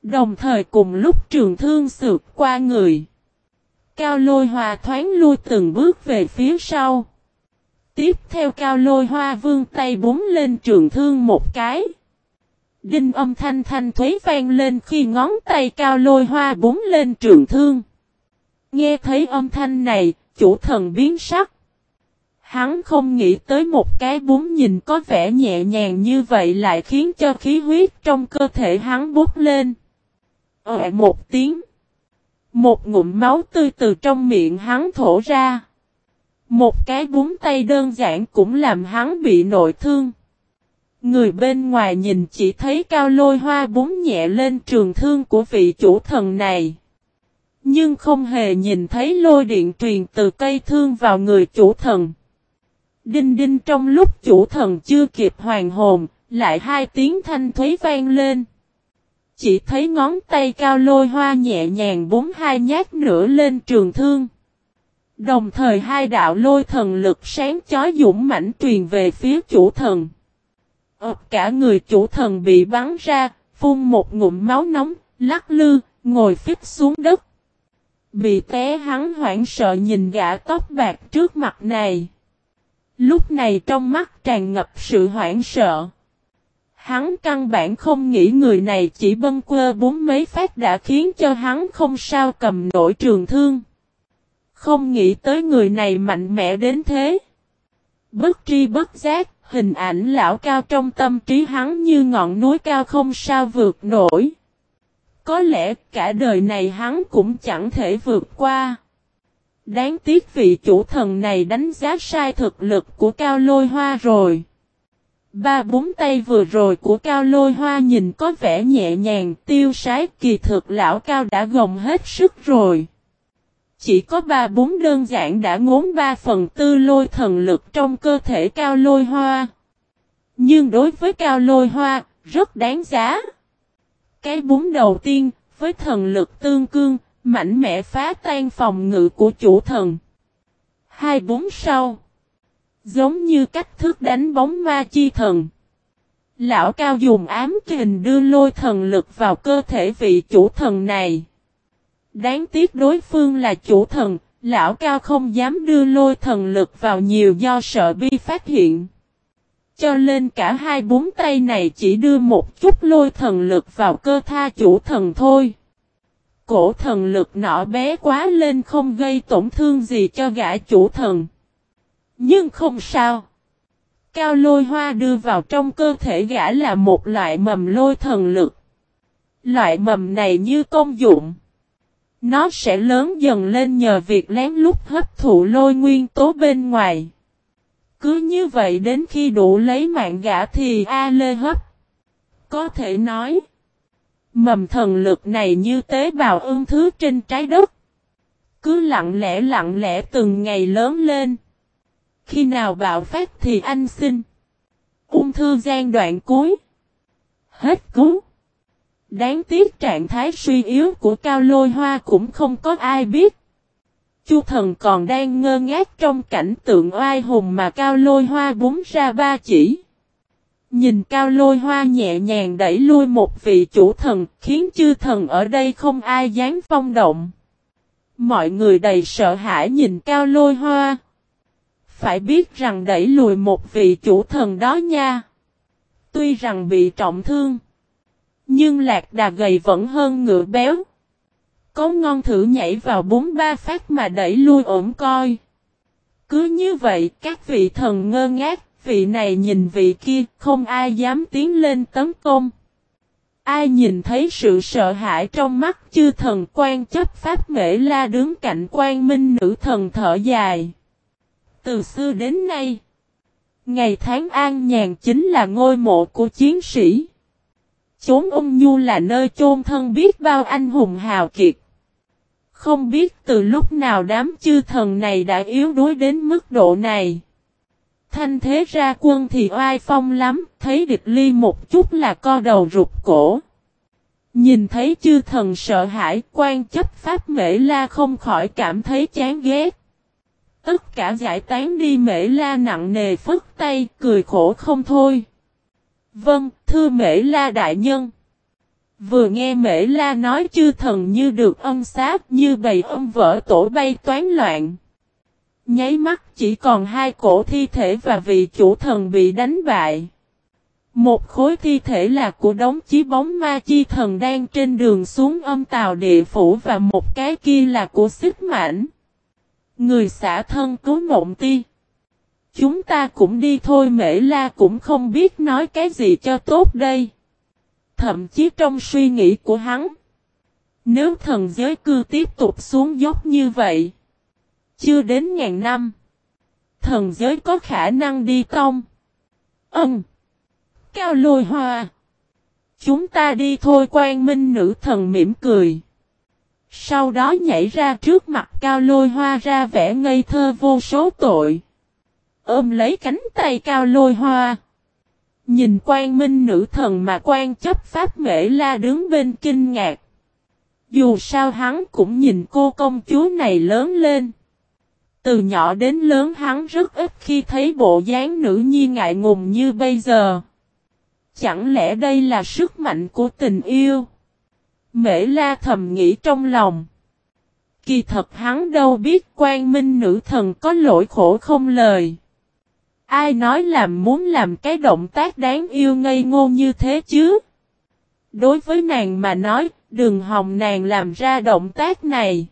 Đồng thời cùng lúc trường thương sượt qua người. Cao lôi hoa thoáng lui từng bước về phía sau. Tiếp theo cao lôi hoa vương tay búng lên trường thương một cái. Đinh âm thanh thanh thuế vang lên khi ngón tay cao lôi hoa búng lên trường thương. Nghe thấy âm thanh này, chủ thần biến sắc. Hắn không nghĩ tới một cái búng nhìn có vẻ nhẹ nhàng như vậy lại khiến cho khí huyết trong cơ thể hắn bút lên. Ờ một tiếng. Một ngụm máu tươi từ trong miệng hắn thổ ra. Một cái búng tay đơn giản cũng làm hắn bị nội thương. Người bên ngoài nhìn chỉ thấy cao lôi hoa búng nhẹ lên trường thương của vị chủ thần này. Nhưng không hề nhìn thấy lôi điện truyền từ cây thương vào người chủ thần. Đinh đinh trong lúc chủ thần chưa kịp hoàn hồn, lại hai tiếng thanh thuế vang lên. Chỉ thấy ngón tay cao lôi hoa nhẹ nhàng búng hai nhát nữa lên trường thương. Đồng thời hai đạo lôi thần lực sáng chói dũng mãnh truyền về phía chủ thần. ập cả người chủ thần bị bắn ra, phun một ngụm máu nóng, lắc lư, ngồi phít xuống đất. Bị té hắn hoảng sợ nhìn gã tóc bạc trước mặt này. Lúc này trong mắt tràn ngập sự hoảng sợ. Hắn căn bản không nghĩ người này chỉ bân quơ bốn mấy phát đã khiến cho hắn không sao cầm nổi trường thương. Không nghĩ tới người này mạnh mẽ đến thế. Bất tri bất giác, hình ảnh lão cao trong tâm trí hắn như ngọn núi cao không sao vượt nổi. Có lẽ cả đời này hắn cũng chẳng thể vượt qua. Đáng tiếc vị chủ thần này đánh giá sai thực lực của cao lôi hoa rồi. Ba bốn tay vừa rồi của cao lôi hoa nhìn có vẻ nhẹ nhàng tiêu sái kỳ thực lão cao đã gồng hết sức rồi. Chỉ có ba bốn đơn giản đã ngốn ba phần tư lôi thần lực trong cơ thể cao lôi hoa. Nhưng đối với cao lôi hoa, rất đáng giá. Cái bún đầu tiên, với thần lực tương cương, mạnh mẽ phá tan phòng ngự của chủ thần. Hai bốn sau. Giống như cách thức đánh bóng ma chi thần. Lão cao dùng ám kình đưa lôi thần lực vào cơ thể vị chủ thần này. Đáng tiếc đối phương là chủ thần, lão cao không dám đưa lôi thần lực vào nhiều do sợ bi phát hiện. Cho nên cả hai bốn tay này chỉ đưa một chút lôi thần lực vào cơ tha chủ thần thôi. Cổ thần lực nọ bé quá lên không gây tổn thương gì cho gã chủ thần. Nhưng không sao. Cao lôi hoa đưa vào trong cơ thể gã là một loại mầm lôi thần lực. Loại mầm này như công dụng. Nó sẽ lớn dần lên nhờ việc lén lút hấp thụ lôi nguyên tố bên ngoài. Cứ như vậy đến khi đủ lấy mạng gã thì A Lê hấp. Có thể nói. Mầm thần lực này như tế bào ương thứ trên trái đất. Cứ lặng lẽ lặng lẽ từng ngày lớn lên. Khi nào bạo phát thì anh xin. Ung thư gian đoạn cuối. Hết cứu. Đáng tiếc trạng thái suy yếu của cao lôi hoa cũng không có ai biết. Chu thần còn đang ngơ ngác trong cảnh tượng oai hùng mà cao lôi hoa búng ra ba chỉ. Nhìn cao lôi hoa nhẹ nhàng đẩy lui một vị chủ thần khiến chư thần ở đây không ai dám phong động. Mọi người đầy sợ hãi nhìn cao lôi hoa. Phải biết rằng đẩy lùi một vị chủ thần đó nha. Tuy rằng bị trọng thương. Nhưng lạc đà gầy vẫn hơn ngựa béo. Có ngon thử nhảy vào bốn ba phát mà đẩy lui ổn coi. Cứ như vậy các vị thần ngơ ngác, vị này nhìn vị kia, không ai dám tiến lên tấn công. Ai nhìn thấy sự sợ hãi trong mắt chư thần quan chấp pháp mễ la đứng cạnh quan minh nữ thần thở dài. Từ xưa đến nay, ngày tháng an nhàn chính là ngôi mộ của chiến sĩ. Chốn ung nhu là nơi chôn thân biết bao anh hùng hào kiệt. Không biết từ lúc nào đám chư thần này đã yếu đuối đến mức độ này. Thanh thế ra quân thì oai phong lắm, thấy địch ly một chút là co đầu rụt cổ. Nhìn thấy chư thần sợ hãi, quan chấp pháp mễ la không khỏi cảm thấy chán ghét. Tất cả giải tán đi mễ la nặng nề phức tay, cười khổ không thôi. Vâng, thưa mễ la đại nhân. Vừa nghe mễ la nói chư thần như được ân sát như bầy ông vỡ tổ bay toán loạn. Nháy mắt chỉ còn hai cổ thi thể và vị chủ thần bị đánh bại. Một khối thi thể là của đống chí bóng ma chi thần đang trên đường xuống âm tàu địa phủ và một cái kia là của xích mảnh. Người xã thân cứu mộng ti. Chúng ta cũng đi thôi, mễ la cũng không biết nói cái gì cho tốt đây. Thậm chí trong suy nghĩ của hắn. Nếu thần giới cư tiếp tục xuống dốc như vậy. Chưa đến ngàn năm. Thần giới có khả năng đi tông. Ân. Cao lôi hoa. Chúng ta đi thôi, quan minh nữ thần mỉm cười. Sau đó nhảy ra trước mặt cao lôi hoa ra vẻ ngây thơ vô số tội. Ôm lấy cánh tay cao lôi hoa. Nhìn quan minh nữ thần mà quan chấp pháp mễ la đứng bên kinh ngạc. Dù sao hắn cũng nhìn cô công chúa này lớn lên. Từ nhỏ đến lớn hắn rất ít khi thấy bộ dáng nữ nhi ngại ngùng như bây giờ. Chẳng lẽ đây là sức mạnh của tình yêu? Mễ la thầm nghĩ trong lòng. Kỳ thật hắn đâu biết quan minh nữ thần có lỗi khổ không lời. Ai nói làm muốn làm cái động tác đáng yêu ngây ngô như thế chứ? Đối với nàng mà nói, đừng hòng nàng làm ra động tác này.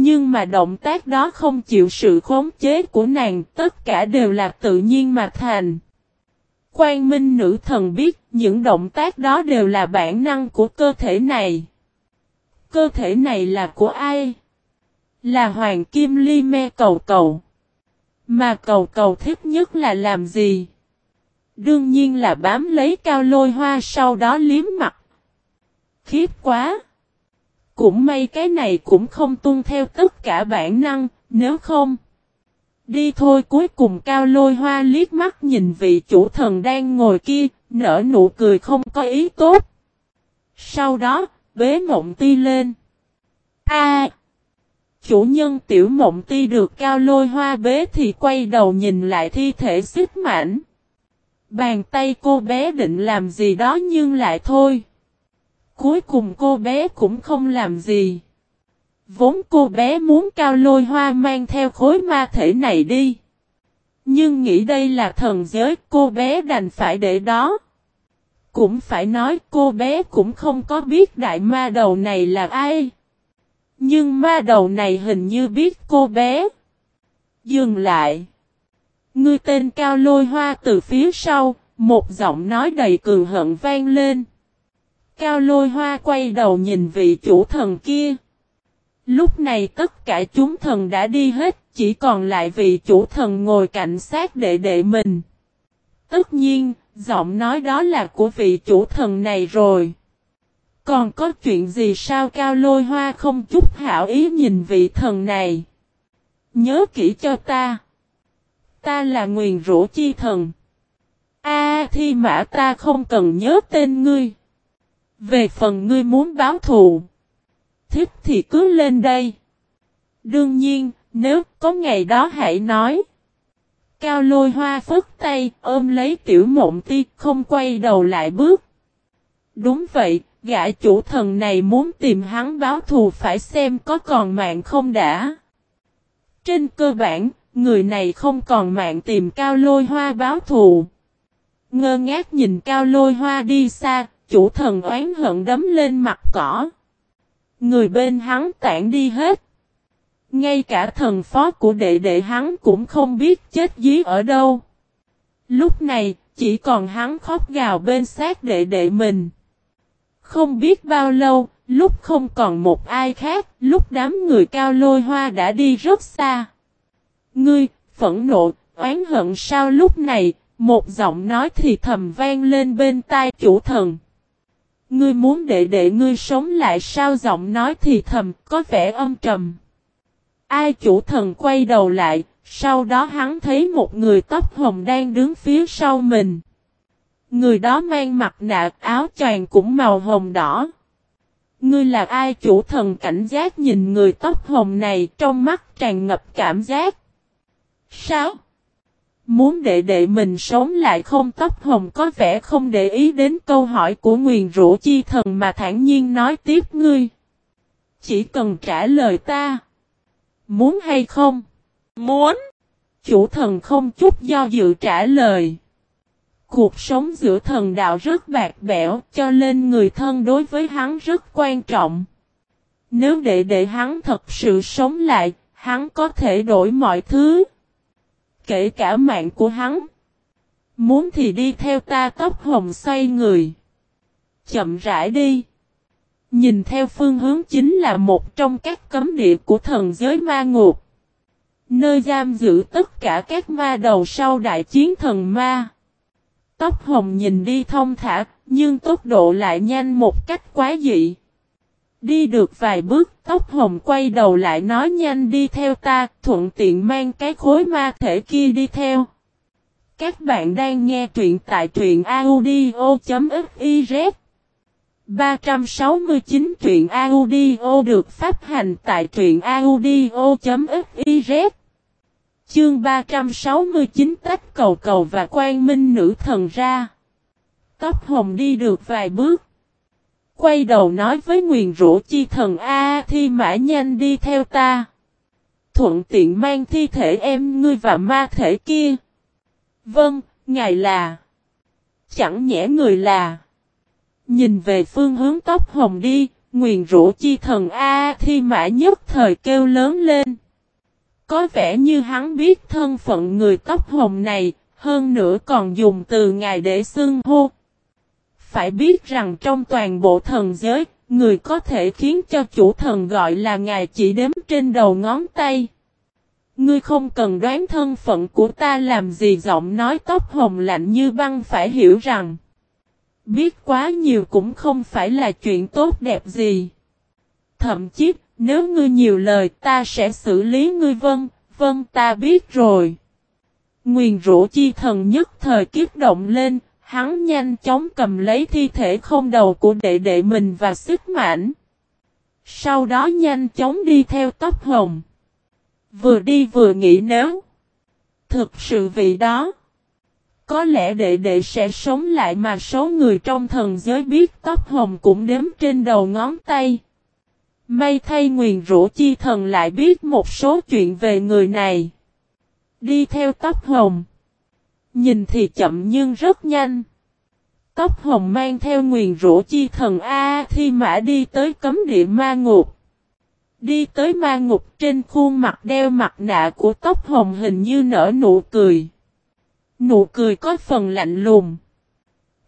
Nhưng mà động tác đó không chịu sự khống chế của nàng, tất cả đều là tự nhiên mà thành. Quan minh nữ thần biết những động tác đó đều là bản năng của cơ thể này. Cơ thể này là của ai? Là Hoàng Kim Ly Me cầu cầu. Mà cầu cầu thích nhất là làm gì? Đương nhiên là bám lấy cao lôi hoa sau đó liếm mặt. Khiếp quá! Cũng may cái này cũng không tuân theo tất cả bản năng, nếu không. Đi thôi cuối cùng cao lôi hoa liếc mắt nhìn vị chủ thần đang ngồi kia, nở nụ cười không có ý tốt. Sau đó, bế mộng ti lên. A Chủ nhân tiểu mộng ti được cao lôi hoa bế thì quay đầu nhìn lại thi thể xích mảnh. Bàn tay cô bé định làm gì đó nhưng lại thôi. Cuối cùng cô bé cũng không làm gì. Vốn cô bé muốn cao lôi hoa mang theo khối ma thể này đi. Nhưng nghĩ đây là thần giới cô bé đành phải để đó. Cũng phải nói cô bé cũng không có biết đại ma đầu này là ai. Nhưng ma đầu này hình như biết cô bé. Dừng lại. Ngươi tên cao lôi hoa từ phía sau, một giọng nói đầy cường hận vang lên. Cao lôi hoa quay đầu nhìn vị chủ thần kia. Lúc này tất cả chúng thần đã đi hết, chỉ còn lại vị chủ thần ngồi cạnh sát đệ đệ mình. Tất nhiên, giọng nói đó là của vị chủ thần này rồi. Còn có chuyện gì sao cao lôi hoa không chút hảo ý nhìn vị thần này. Nhớ kỹ cho ta. Ta là nguyền rũ chi thần. A thi mã ta không cần nhớ tên ngươi. Về phần ngươi muốn báo thù. Thích thì cứ lên đây. Đương nhiên, nếu có ngày đó hãy nói. Cao lôi hoa phất tay, ôm lấy tiểu mộng ti, không quay đầu lại bước. Đúng vậy, gã chủ thần này muốn tìm hắn báo thù phải xem có còn mạng không đã. Trên cơ bản, người này không còn mạng tìm cao lôi hoa báo thù. Ngơ ngác nhìn cao lôi hoa đi xa, chủ thần oán hận đấm lên mặt cỏ. Người bên hắn tản đi hết. Ngay cả thần phó của đệ đệ hắn cũng không biết chết dí ở đâu. Lúc này, chỉ còn hắn khóc gào bên xác đệ đệ mình. Không biết bao lâu, lúc không còn một ai khác, lúc đám người cao lôi hoa đã đi rất xa. Ngươi, phẫn nộ, oán hận sao lúc này, một giọng nói thì thầm vang lên bên tai chủ thần. Ngươi muốn để đệ ngươi sống lại sao giọng nói thì thầm, có vẻ âm trầm. Ai chủ thần quay đầu lại, sau đó hắn thấy một người tóc hồng đang đứng phía sau mình. Người đó mang mặt nạ áo choàng cũng màu hồng đỏ. Ngươi là ai chủ thần cảnh giác nhìn người tóc hồng này trong mắt tràn ngập cảm giác. Sao? Muốn đệ đệ mình sống lại không tóc hồng có vẻ không để ý đến câu hỏi của nguyền rũ chi thần mà thản nhiên nói tiếp ngươi. Chỉ cần trả lời ta. Muốn hay không? Muốn. Chủ thần không chút do dự trả lời. Cuộc sống giữa thần đạo rất bạc bẽo cho nên người thân đối với hắn rất quan trọng. Nếu để để hắn thật sự sống lại, hắn có thể đổi mọi thứ. Kể cả mạng của hắn. Muốn thì đi theo ta tóc hồng xoay người. Chậm rãi đi. Nhìn theo phương hướng chính là một trong các cấm địa của thần giới ma ngục. Nơi giam giữ tất cả các ma đầu sau đại chiến thần ma. Tóc hồng nhìn đi thông thả, nhưng tốc độ lại nhanh một cách quá dị. Đi được vài bước, tóc hồng quay đầu lại nói nhanh đi theo ta, thuận tiện mang cái khối ma thể kia đi theo. Các bạn đang nghe truyện tại truyện audio.fiz 369 truyện audio được phát hành tại truyện audio.fiz Chương 369 tách cầu cầu và quan minh nữ thần ra. Tóc hồng đi được vài bước. Quay đầu nói với nguyền rũ chi thần A thi mã nhanh đi theo ta. Thuận tiện mang thi thể em ngươi và ma thể kia. Vâng, ngài là. Chẳng nhẽ người là. Nhìn về phương hướng tóc hồng đi, nguyền rũ chi thần A thi mã nhất thời kêu lớn lên. Có vẻ như hắn biết thân phận người tóc hồng này, hơn nữa còn dùng từ ngài để xưng hô. Phải biết rằng trong toàn bộ thần giới, người có thể khiến cho chủ thần gọi là ngài chỉ đếm trên đầu ngón tay. Ngươi không cần đoán thân phận của ta làm gì giọng nói tóc hồng lạnh như băng phải hiểu rằng. Biết quá nhiều cũng không phải là chuyện tốt đẹp gì. Thậm chí, nếu ngươi nhiều lời ta sẽ xử lý ngươi vân, vân ta biết rồi. Nguyền rũ chi thần nhất thời kiếp động lên, hắn nhanh chóng cầm lấy thi thể không đầu của đệ đệ mình và sức mãnh. Sau đó nhanh chóng đi theo tóc hồng. Vừa đi vừa nghĩ nếu thực sự vị đó. Có lẽ đệ đệ sẽ sống lại mà số người trong thần giới biết tóc hồng cũng đếm trên đầu ngón tay. May thay nguyền rũ chi thần lại biết một số chuyện về người này. Đi theo tóc hồng. Nhìn thì chậm nhưng rất nhanh. Tóc hồng mang theo nguyền rũ chi thần A thi mã đi tới cấm địa ma ngục. Đi tới ma ngục trên khuôn mặt đeo mặt nạ của tóc hồng hình như nở nụ cười. Nụ cười có phần lạnh lùng.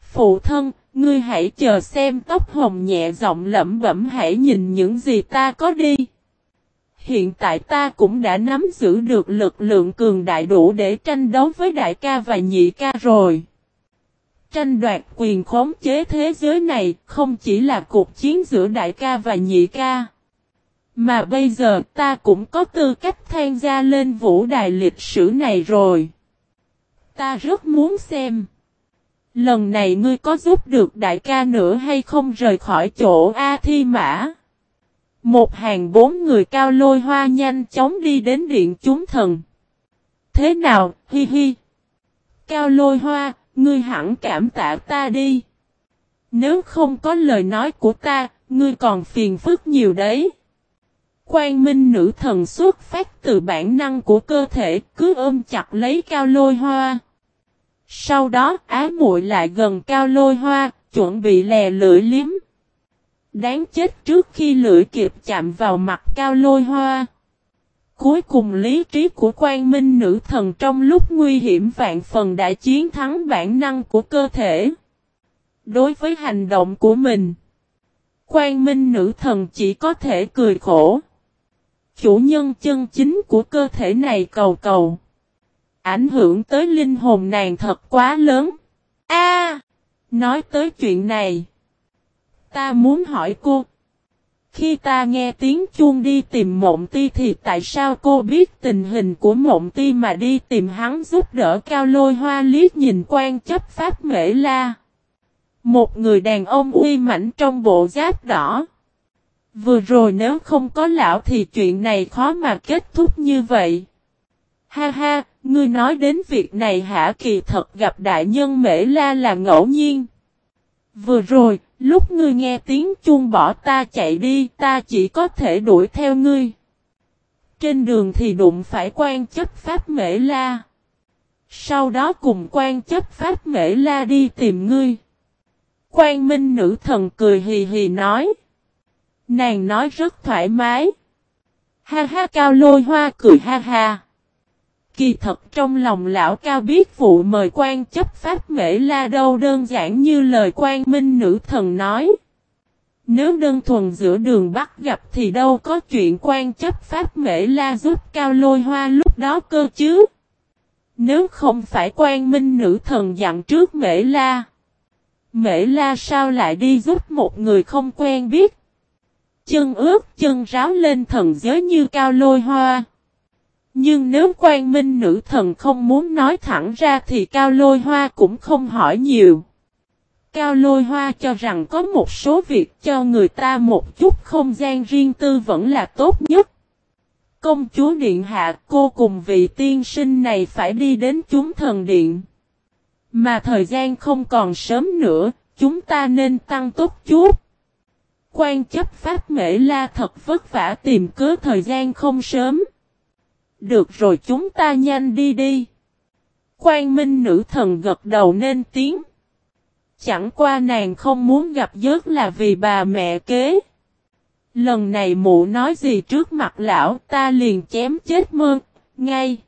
Phụ thân, ngươi hãy chờ xem tóc hồng nhẹ giọng lẩm bẩm hãy nhìn những gì ta có đi. Hiện tại ta cũng đã nắm giữ được lực lượng cường đại đủ để tranh đấu với đại ca và nhị ca rồi. Tranh đoạt quyền khống chế thế giới này không chỉ là cuộc chiến giữa đại ca và nhị ca. Mà bây giờ ta cũng có tư cách tham gia lên vũ đài lịch sử này rồi. Ta rất muốn xem. Lần này ngươi có giúp được đại ca nữa hay không rời khỏi chỗ A Thi Mã? Một hàng bốn người cao lôi hoa nhanh chóng đi đến điện chúng thần. Thế nào, hi hi. Cao lôi hoa, ngươi hẳn cảm tạ ta đi. Nếu không có lời nói của ta, ngươi còn phiền phức nhiều đấy. Quang minh nữ thần xuất phát từ bản năng của cơ thể cứ ôm chặt lấy cao lôi hoa. Sau đó á muội lại gần cao lôi hoa, chuẩn bị lè lưỡi liếm. Đáng chết trước khi lưỡi kịp chạm vào mặt cao lôi hoa. Cuối cùng lý trí của quan minh nữ thần trong lúc nguy hiểm vạn phần đã chiến thắng bản năng của cơ thể. Đối với hành động của mình, quan minh nữ thần chỉ có thể cười khổ. Chủ nhân chân chính của cơ thể này cầu cầu. Ảnh hưởng tới linh hồn nàng thật quá lớn. A, Nói tới chuyện này. Ta muốn hỏi cô. Khi ta nghe tiếng chuông đi tìm mộng ti thì tại sao cô biết tình hình của mộng ti mà đi tìm hắn giúp đỡ cao lôi hoa liếc nhìn quan chấp pháp mễ la. Một người đàn ông uy mảnh trong bộ giáp đỏ. Vừa rồi nếu không có lão thì chuyện này khó mà kết thúc như vậy. Ha ha, ngươi nói đến việc này hả kỳ thật gặp đại nhân mễ la là ngẫu nhiên. Vừa rồi, lúc ngươi nghe tiếng chuông bỏ ta chạy đi, ta chỉ có thể đuổi theo ngươi. Trên đường thì đụng phải quan chấp pháp mễ la. Sau đó cùng quan chấp pháp mễ la đi tìm ngươi. Quan minh nữ thần cười hì hì nói. Nàng nói rất thoải mái. Ha ha cao lôi hoa cười ha ha. Kỳ thật trong lòng lão cao biết vụ mời quan chấp pháp mễ la đâu đơn giản như lời quan minh nữ thần nói. Nếu đơn thuần giữa đường bắt gặp thì đâu có chuyện quan chấp pháp mễ la giúp cao lôi hoa lúc đó cơ chứ. Nếu không phải quan minh nữ thần dặn trước mễ la. Mễ la sao lại đi giúp một người không quen biết. Chân ướt chân ráo lên thần giới như cao lôi hoa. Nhưng nếu quan minh nữ thần không muốn nói thẳng ra thì Cao Lôi Hoa cũng không hỏi nhiều. Cao Lôi Hoa cho rằng có một số việc cho người ta một chút không gian riêng tư vẫn là tốt nhất. Công chúa Điện Hạ cô cùng vị tiên sinh này phải đi đến chúng thần điện. Mà thời gian không còn sớm nữa, chúng ta nên tăng tốc chút. Quan chấp pháp mễ la thật vất vả tìm cớ thời gian không sớm. Được rồi chúng ta nhanh đi đi. Quan minh nữ thần gật đầu nên tiếng. Chẳng qua nàng không muốn gặp giớt là vì bà mẹ kế. Lần này mụ nói gì trước mặt lão ta liền chém chết mơ, ngay.